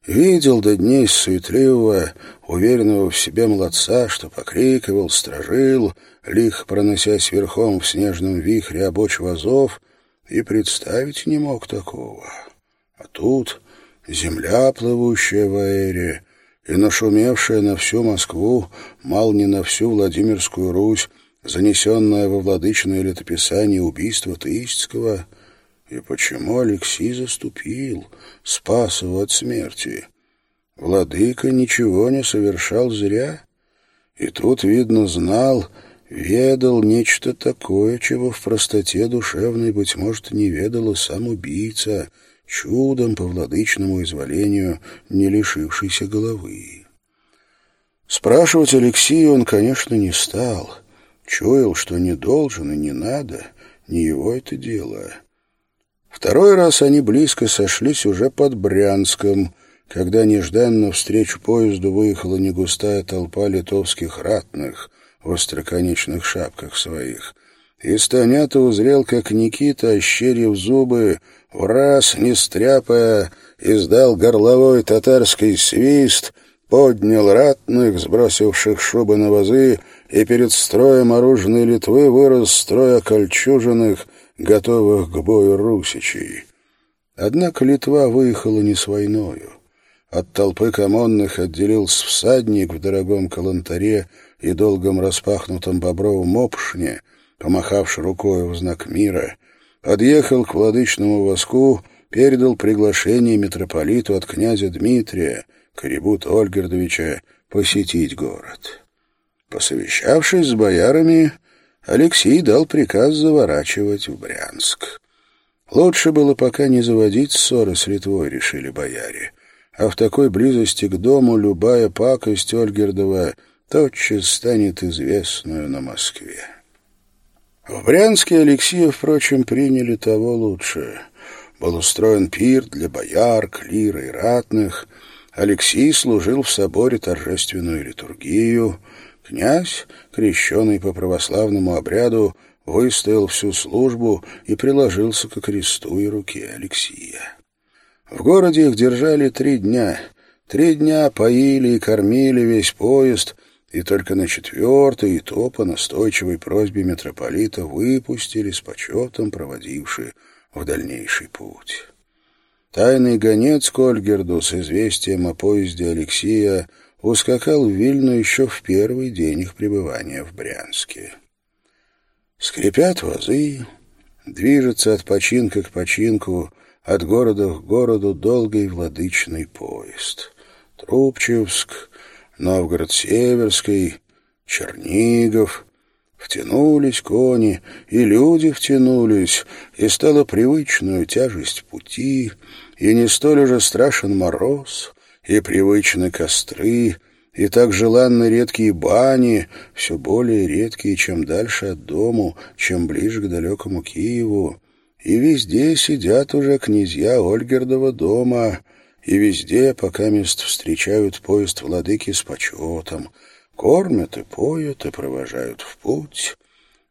Видел до дней суетливого, уверенного в себе молодца, что покрикивал, стражил, лих проносясь верхом в снежном вихре обоч вазов, и представить не мог такого. А тут земля, плывущая в аэре, и нашумевшая на всю Москву, мал не на всю Владимирскую Русь, занесенное во владычное летописание убийство Таистского — и почему Алексей заступил, спас его от смерти? Владыка ничего не совершал зря. И тут, видно, знал, ведал нечто такое, чего в простоте душевной, быть может, не ведал и сам убийца, чудом по владычному изволению, не лишившийся головы. Спрашивать Алексея он, конечно, не стал. Чуял, что не должен и не надо, не его это дело. Второй раз они близко сошлись уже под Брянском, когда нежданно встречу поезду выехала негустая толпа литовских ратных остроконечных шапках своих. И Станята узрел, как Никита, ощерив зубы, в раз, не стряпая, издал горловой татарский свист, поднял ратных, сбросивших шубы на вазы, и перед строем оружной Литвы вырос строй окольчуженных, готовых к бою русичей. Однако Литва выехала не с войною. От толпы комонных отделился всадник в дорогом калантаре и долгом распахнутом бобровом опшне, помахавший рукой в знак мира, подъехал к владычному воску, передал приглашение митрополиту от князя Дмитрия, Корибут Ольгердовича, посетить город. Посовещавшись с боярами, Алексей дал приказ заворачивать в Брянск. Лучше было пока не заводить ссоры с Литвой, решили бояре. А в такой близости к дому любая пакость Ольгердова тотчас станет известную на Москве. В Брянске Алексея, впрочем, приняли того лучше. Был устроен пир для бояр, клира и ратных. Алексей служил в соборе торжественную литургию — Князь, крещенный по православному обряду, выстоял всю службу и приложился к кресту и руке Алексия. В городе их держали три дня. Три дня поили и кормили весь поезд, и только на четвертой и то по настойчивой просьбе митрополита выпустили с почетом проводившие в дальнейший путь. Тайный гонец к Ольгерду с известием о поезде Алексея ускакал в Вильну еще в первый день их пребывания в Брянске. Скрипят вазы, движется от починка к починку, от города к городу долгий владычный поезд. Трубчевск, Новгород-Северский, Чернигов. Втянулись кони, и люди втянулись, и стала привычную тяжесть пути, и не столь уже страшен мороз, и привычны костры, и так желанны редкие бани, все более редкие, чем дальше от дому, чем ближе к далекому Киеву. И везде сидят уже князья Ольгердова дома, и везде, пока мест встречают поезд владыки с почетом, кормят и поют и провожают в путь,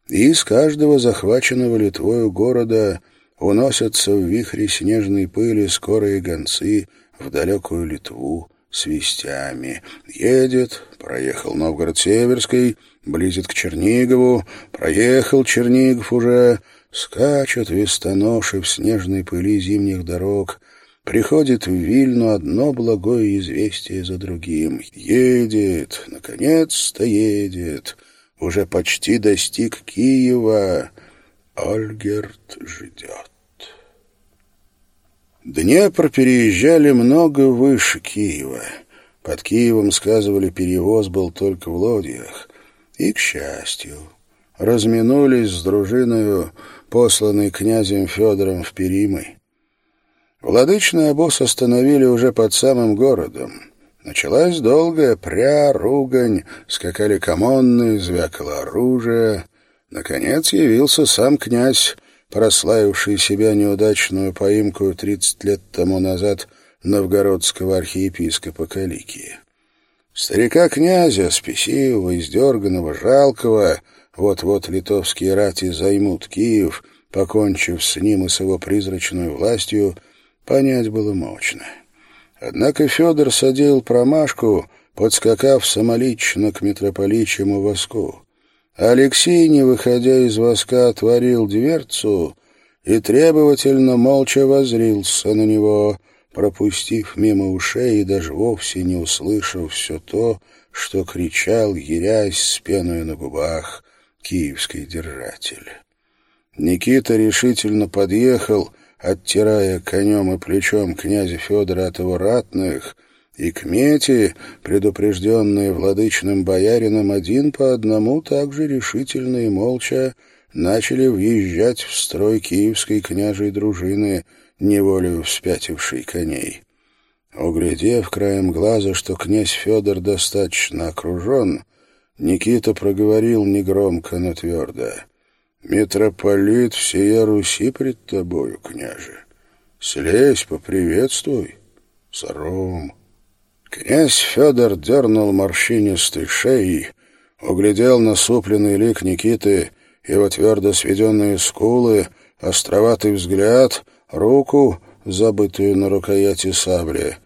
и из каждого захваченного Литвою города уносятся в вихре снежной пыли скорые гонцы в далекую Литву, с вестями. Едет, проехал Новгород-Северский, близит к Чернигову, проехал Чернигов уже, скачут вестоноши в снежной пыли зимних дорог, приходит в Вильну одно благое известие за другим. Едет, наконец-то едет, уже почти достиг Киева. Ольгерт ждет. Днепр переезжали много выше Киева. Под Киевом, сказывали, перевоз был только в лодьях. И, к счастью, разминулись с дружиною, посланной князем Федором в Перимы. Владычный обоз остановили уже под самым городом. Началась долгая пря, ругань, скакали комонны, звякало оружие. Наконец явился сам князь, прославивший себя неудачную поимку тридцать лет тому назад новгородского архиепископа Каликии. Старика-князя, спесивого, издерганного, жалкого, вот-вот литовские рати займут Киев, покончив с ним и с его призрачной властью, понять было мощно. Однако Федор садил промашку, подскакав самолично к митрополичьему воску. Алексей, не выходя из воска, отворил дверцу и требовательно молча возрился на него, пропустив мимо ушей и даже вовсе не услышав все то, что кричал, ерясь с пеной на губах, киевский держатель. Никита решительно подъехал, оттирая конем и плечом князя Федора от его ратных, и мете, предупрежденные владычным боярином один по одному, также решительно и молча начали въезжать в строй киевской княжей дружины, неволею вспятившей коней. Углядев краем глаза, что князь Федор достаточно окружен, Никита проговорил негромко, но твердо. «Митрополит всея Руси пред тобою, княже. Слезь, поприветствуй, сором». Князь Федор дернул морщинистой шеей, углядел насупленный лик Никиты, его твердо сведенные скулы, островатый взгляд, руку, забытую на рукояти сабли.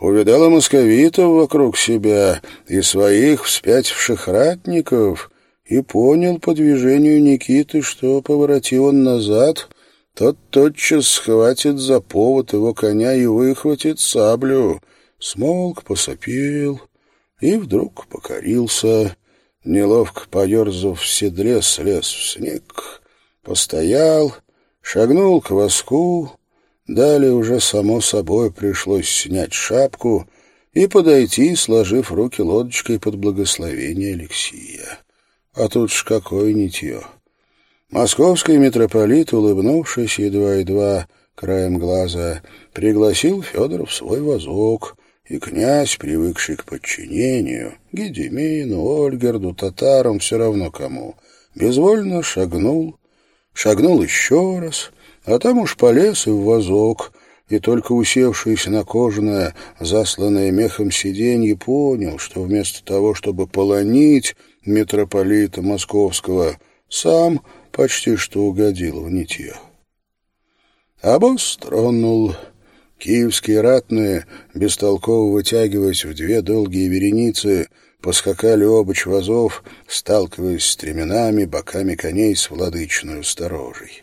Увидал и московитов вокруг себя, и своих вспятивших ратников, и понял по движению Никиты, что, повороти он назад, тот тотчас схватит за повод его коня и выхватит саблю — смолк, посопел и вдруг покорился, неловко поерзав в седле, слез в снег, постоял, шагнул к воску, далее уже само собой пришлось снять шапку и подойти, сложив руки лодочкой под благословение Алексия. А тут ж какое нитье! Московский митрополит, улыбнувшись едва-едва краем глаза, пригласил Федора в свой возок, и князь, привыкший к подчинению, Гедемину, Ольгерду, татарам, все равно кому, безвольно шагнул, шагнул еще раз, а там уж полез и в вазок, и только усевшись на кожаное, засланное мехом сиденье, понял, что вместо того, чтобы полонить митрополита Московского, сам почти что угодил в нитье. Обоз тронул Киевские ратные, бестолково вытягиваясь в две долгие вереницы, поскакали обыч вазов, сталкиваясь с стременами, боками коней с владычную сторожей.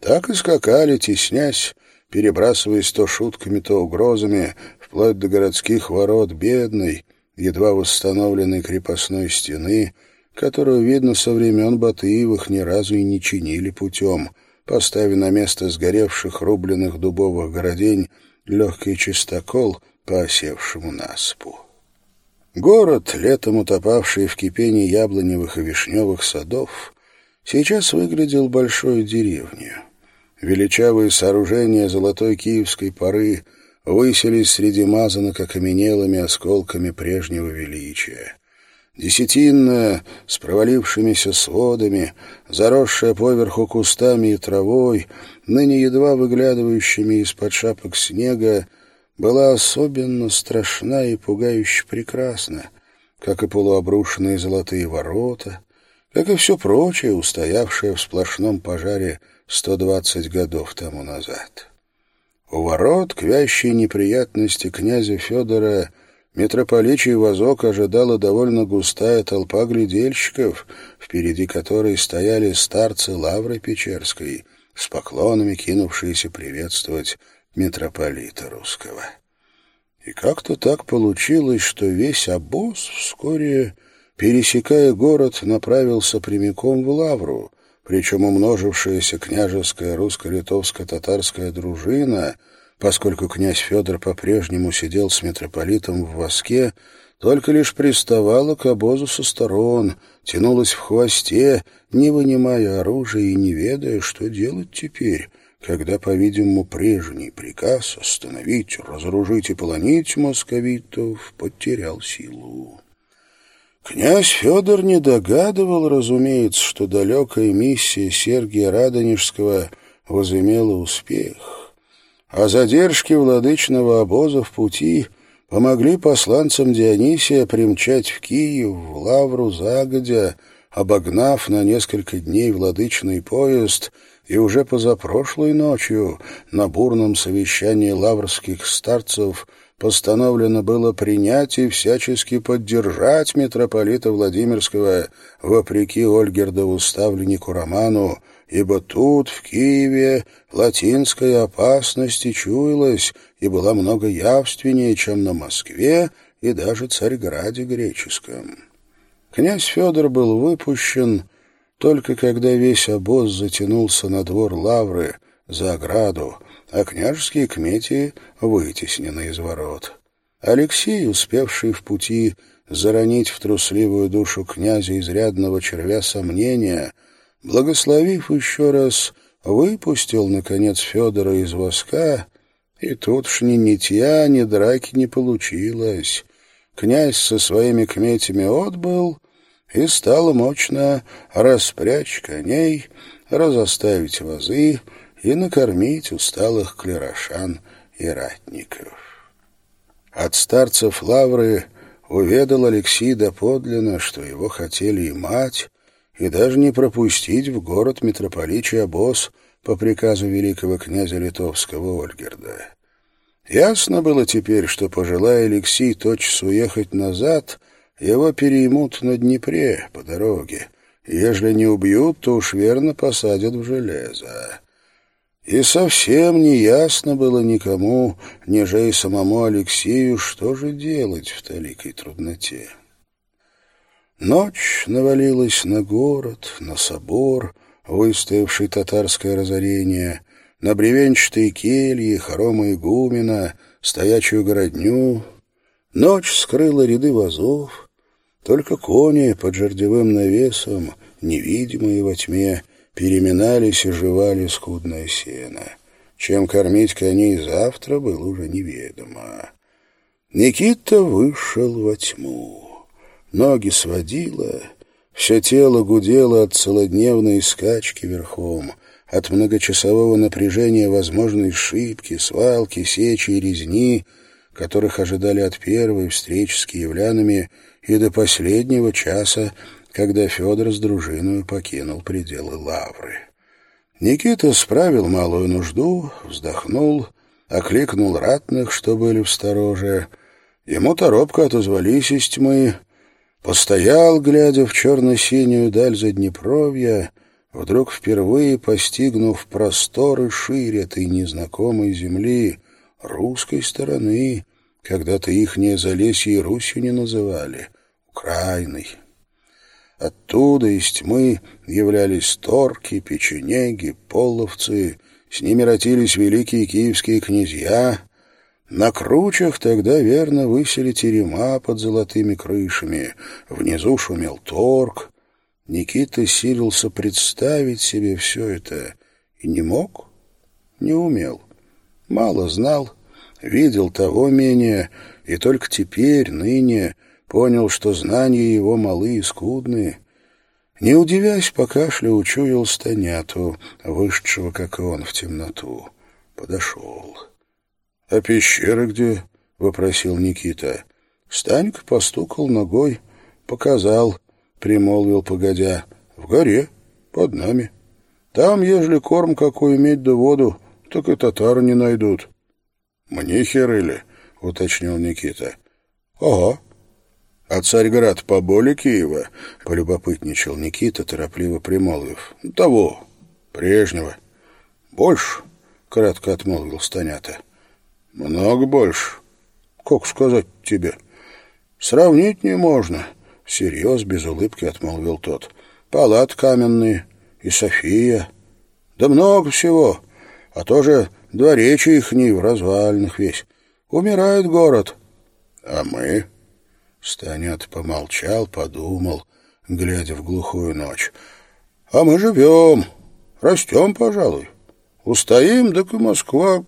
Так и скакали, теснясь, перебрасываясь то шутками, то угрозами, вплоть до городских ворот бедной, едва восстановленной крепостной стены, которую, видно, со времен Батыевых ни разу и не чинили путем, поставив на место сгоревших рубленых дубовых городень легкий чистокол по осевшему наспу. Город, летом утопавший в кипении яблоневых и вишневых садов, сейчас выглядел большой деревней. Величавые сооружения золотой киевской поры выселись среди мазанок окаменелыми осколками прежнего величия. Десятинная, с провалившимися сводами, заросшая поверху кустами и травой, ныне едва выглядывающими из-под шапок снега, была особенно страшна и пугающе прекрасна, как и полуобрушенные золотые ворота, как и все прочее, устоявшее в сплошном пожаре 120 годов тому назад. У ворот к вящей неприятности князя Федора митрополичий Вазок ожидала довольно густая толпа глядельщиков, впереди которой стояли старцы Лавры Печерской, с поклонами кинувшиеся приветствовать митрополита русского. И как-то так получилось, что весь обоз вскоре, пересекая город, направился прямиком в Лавру, причем умножившаяся княжеская русско-литовско-татарская дружина, поскольку князь Федор по-прежнему сидел с митрополитом в воске, только лишь приставала к обозу со сторон, тянулась в хвосте, не вынимая оружия и не ведая, что делать теперь, когда, по-видимому, прежний приказ остановить, разоружить и полонить московитов потерял силу. Князь Федор не догадывал, разумеется, что далекая миссия Сергия Радонежского возымела успех, а задержки владычного обоза в пути помогли посланцам Дионисия примчать в Киев, в Лавру загодя, обогнав на несколько дней владычный поезд и уже позапрошлой ночью на бурном совещании лаврских старцев постановлено было принять и всячески поддержать митрополита Владимирского вопреки Ольгердову ставленнику Роману, ибо тут, в Киеве, латинская опасность и чуялась и была много явственнее, чем на Москве и даже Царьграде греческом. Князь Федор был выпущен только когда весь обоз затянулся на двор Лавры, за ограду, а княжеские кмети вытеснены из ворот. Алексей, успевший в пути заронить в трусливую душу князя изрядного червя сомнения, благословив еще раз, выпустил, наконец, Федора из воска, и тут ж ни нитья, ни драки не получилось. Князь со своими кметями отбыл, и стало мощно распрячь коней, разоставить вазы, и накормить усталых клерошан и ратников. От старцев Лавры уведал Алексей доподлинно, что его хотели и мать, и даже не пропустить в город митрополичий обоз по приказу великого князя литовского Ольгерда. Ясно было теперь, что, пожелая Алексей тотчас уехать назад, его переймут на Днепре по дороге, ежели не убьют, то уж верно посадят в железо. И совсем не ясно было никому, ниже и самому Алексею, что же делать в таликой трудноте. Ночь навалилась на город, на собор, выстоявший татарское разорение, на бревенчатые кельи, хоромы игумена, стоячую городню. Ночь скрыла ряды вазов, только кони под жердевым навесом, невидимые во тьме, переминались и жевали скудное сено. Чем кормить коней завтра, было уже неведомо. Никита вышел во тьму. Ноги сводило, все тело гудело от целодневной скачки верхом, от многочасового напряжения возможной шибки, свалки, сечи и резни, которых ожидали от первой встречи с киевлянами и до последнего часа, когда Федор с дружиной покинул пределы лавры. Никита справил малую нужду, вздохнул, окликнул ратных, что были в стороже. Ему торопко отозвались из тьмы. Постоял, глядя в черно-синюю даль Заднепровья, вдруг впервые постигнув просторы шире этой незнакомой земли, русской стороны, когда-то ихнее Залесье и Русью не называли, Украиной. Оттуда из тьмы являлись торки, печенеги, половцы, с ними ротились великие киевские князья. На кручах тогда верно высели терема под золотыми крышами, внизу шумел торг. Никита силился представить себе все это и не мог, не умел. Мало знал, видел того менее, и только теперь, ныне, понял, что знания его малы и скудные. Не удивясь, покашля учуял Станяту, вышедшего, как и он, в темноту. Подошел. — А пещера где? — вопросил Никита. Станька постукал ногой, показал, примолвил погодя. — В горе, под нами. Там, ежели корм какой иметь да воду, так и татары не найдут. — Мне херыли, — уточнил Никита. — Ага. — А Царьград поболе Киева? — полюбопытничал Никита, торопливо примолвив. — Того, прежнего. — Больше, — кратко отмолвил Станята. — Много больше. Как сказать тебе? — Сравнить не можно, — всерьез, без улыбки отмолвил тот. — Палат каменные и София. Да много всего. А тоже дворечи их не в развалинах весь. Умирает город. А мы... Станет помолчал, подумал, глядя в глухую ночь. А мы живем, растем, пожалуй. Устоим, так и Москва.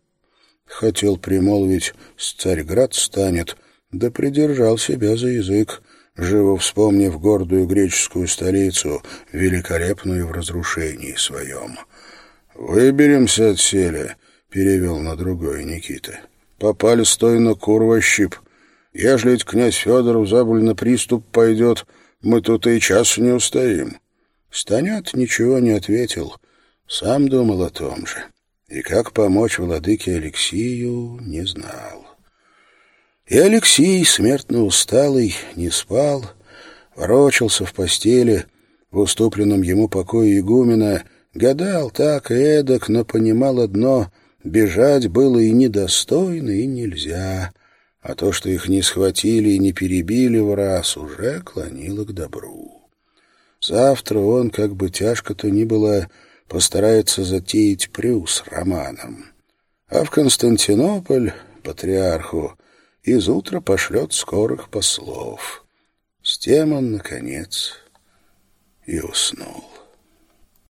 Хотел примолвить, с Царьград станет, да придержал себя за язык, живо вспомнив гордую греческую столицу, великолепную в разрушении своем. «Выберемся отселя», — перевел на другой Никита. «Попали стойно курва щип. Ежели ведь князь Федор в забуль на приступ пойдет, мы тут и час не устоим». Станет ничего не ответил, сам думал о том же. И как помочь владыке Алексию, не знал. И Алексей, смертно усталый, не спал, ворочался в постели, в уступленном ему покое игумена, гадал так и эдак, но понимал одно — бежать было и недостойно, и нельзя, а то, что их не схватили и не перебили в раз, уже клонило к добру. Завтра он, как бы тяжко то ни было, постарается затеять прю Романом. А в Константинополь, патриарху, из утра пошлет скорых послов. С тем он, наконец, и уснул.